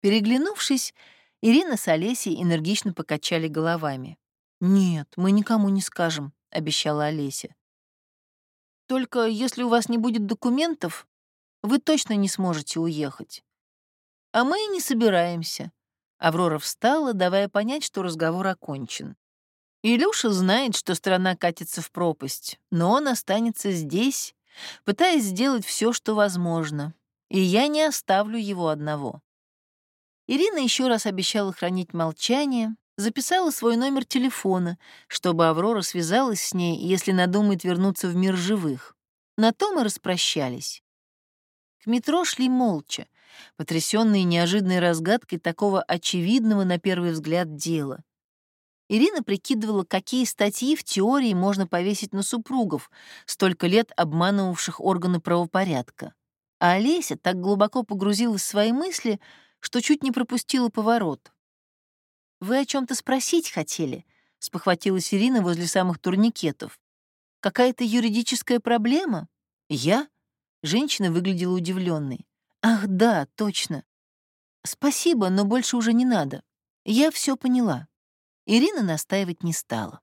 Переглянувшись, Ирина с Олесей энергично покачали головами. «Нет, мы никому не скажем», — обещала Олеся. «Только если у вас не будет документов, вы точно не сможете уехать. А мы и не собираемся». Аврора встала, давая понять, что разговор окончен. Илюша знает, что страна катится в пропасть, но он останется здесь пытаясь сделать все, что возможно, и я не оставлю его одного. Ирина еще раз обещала хранить молчание, записала свой номер телефона, чтобы Аврора связалась с ней, если надумает вернуться в мир живых. На то мы распрощались. К метро шли молча, потрясенные неожиданной разгадкой такого очевидного на первый взгляд дела. Ирина прикидывала, какие статьи в теории можно повесить на супругов, столько лет обманывавших органы правопорядка. А Олеся так глубоко погрузилась в свои мысли, что чуть не пропустила поворот. «Вы о чем то спросить хотели?» — спохватилась Ирина возле самых турникетов. «Какая-то юридическая проблема?» «Я?» — женщина выглядела удивленной. «Ах, да, точно. Спасибо, но больше уже не надо. Я все поняла». Ирина настаивать не стала.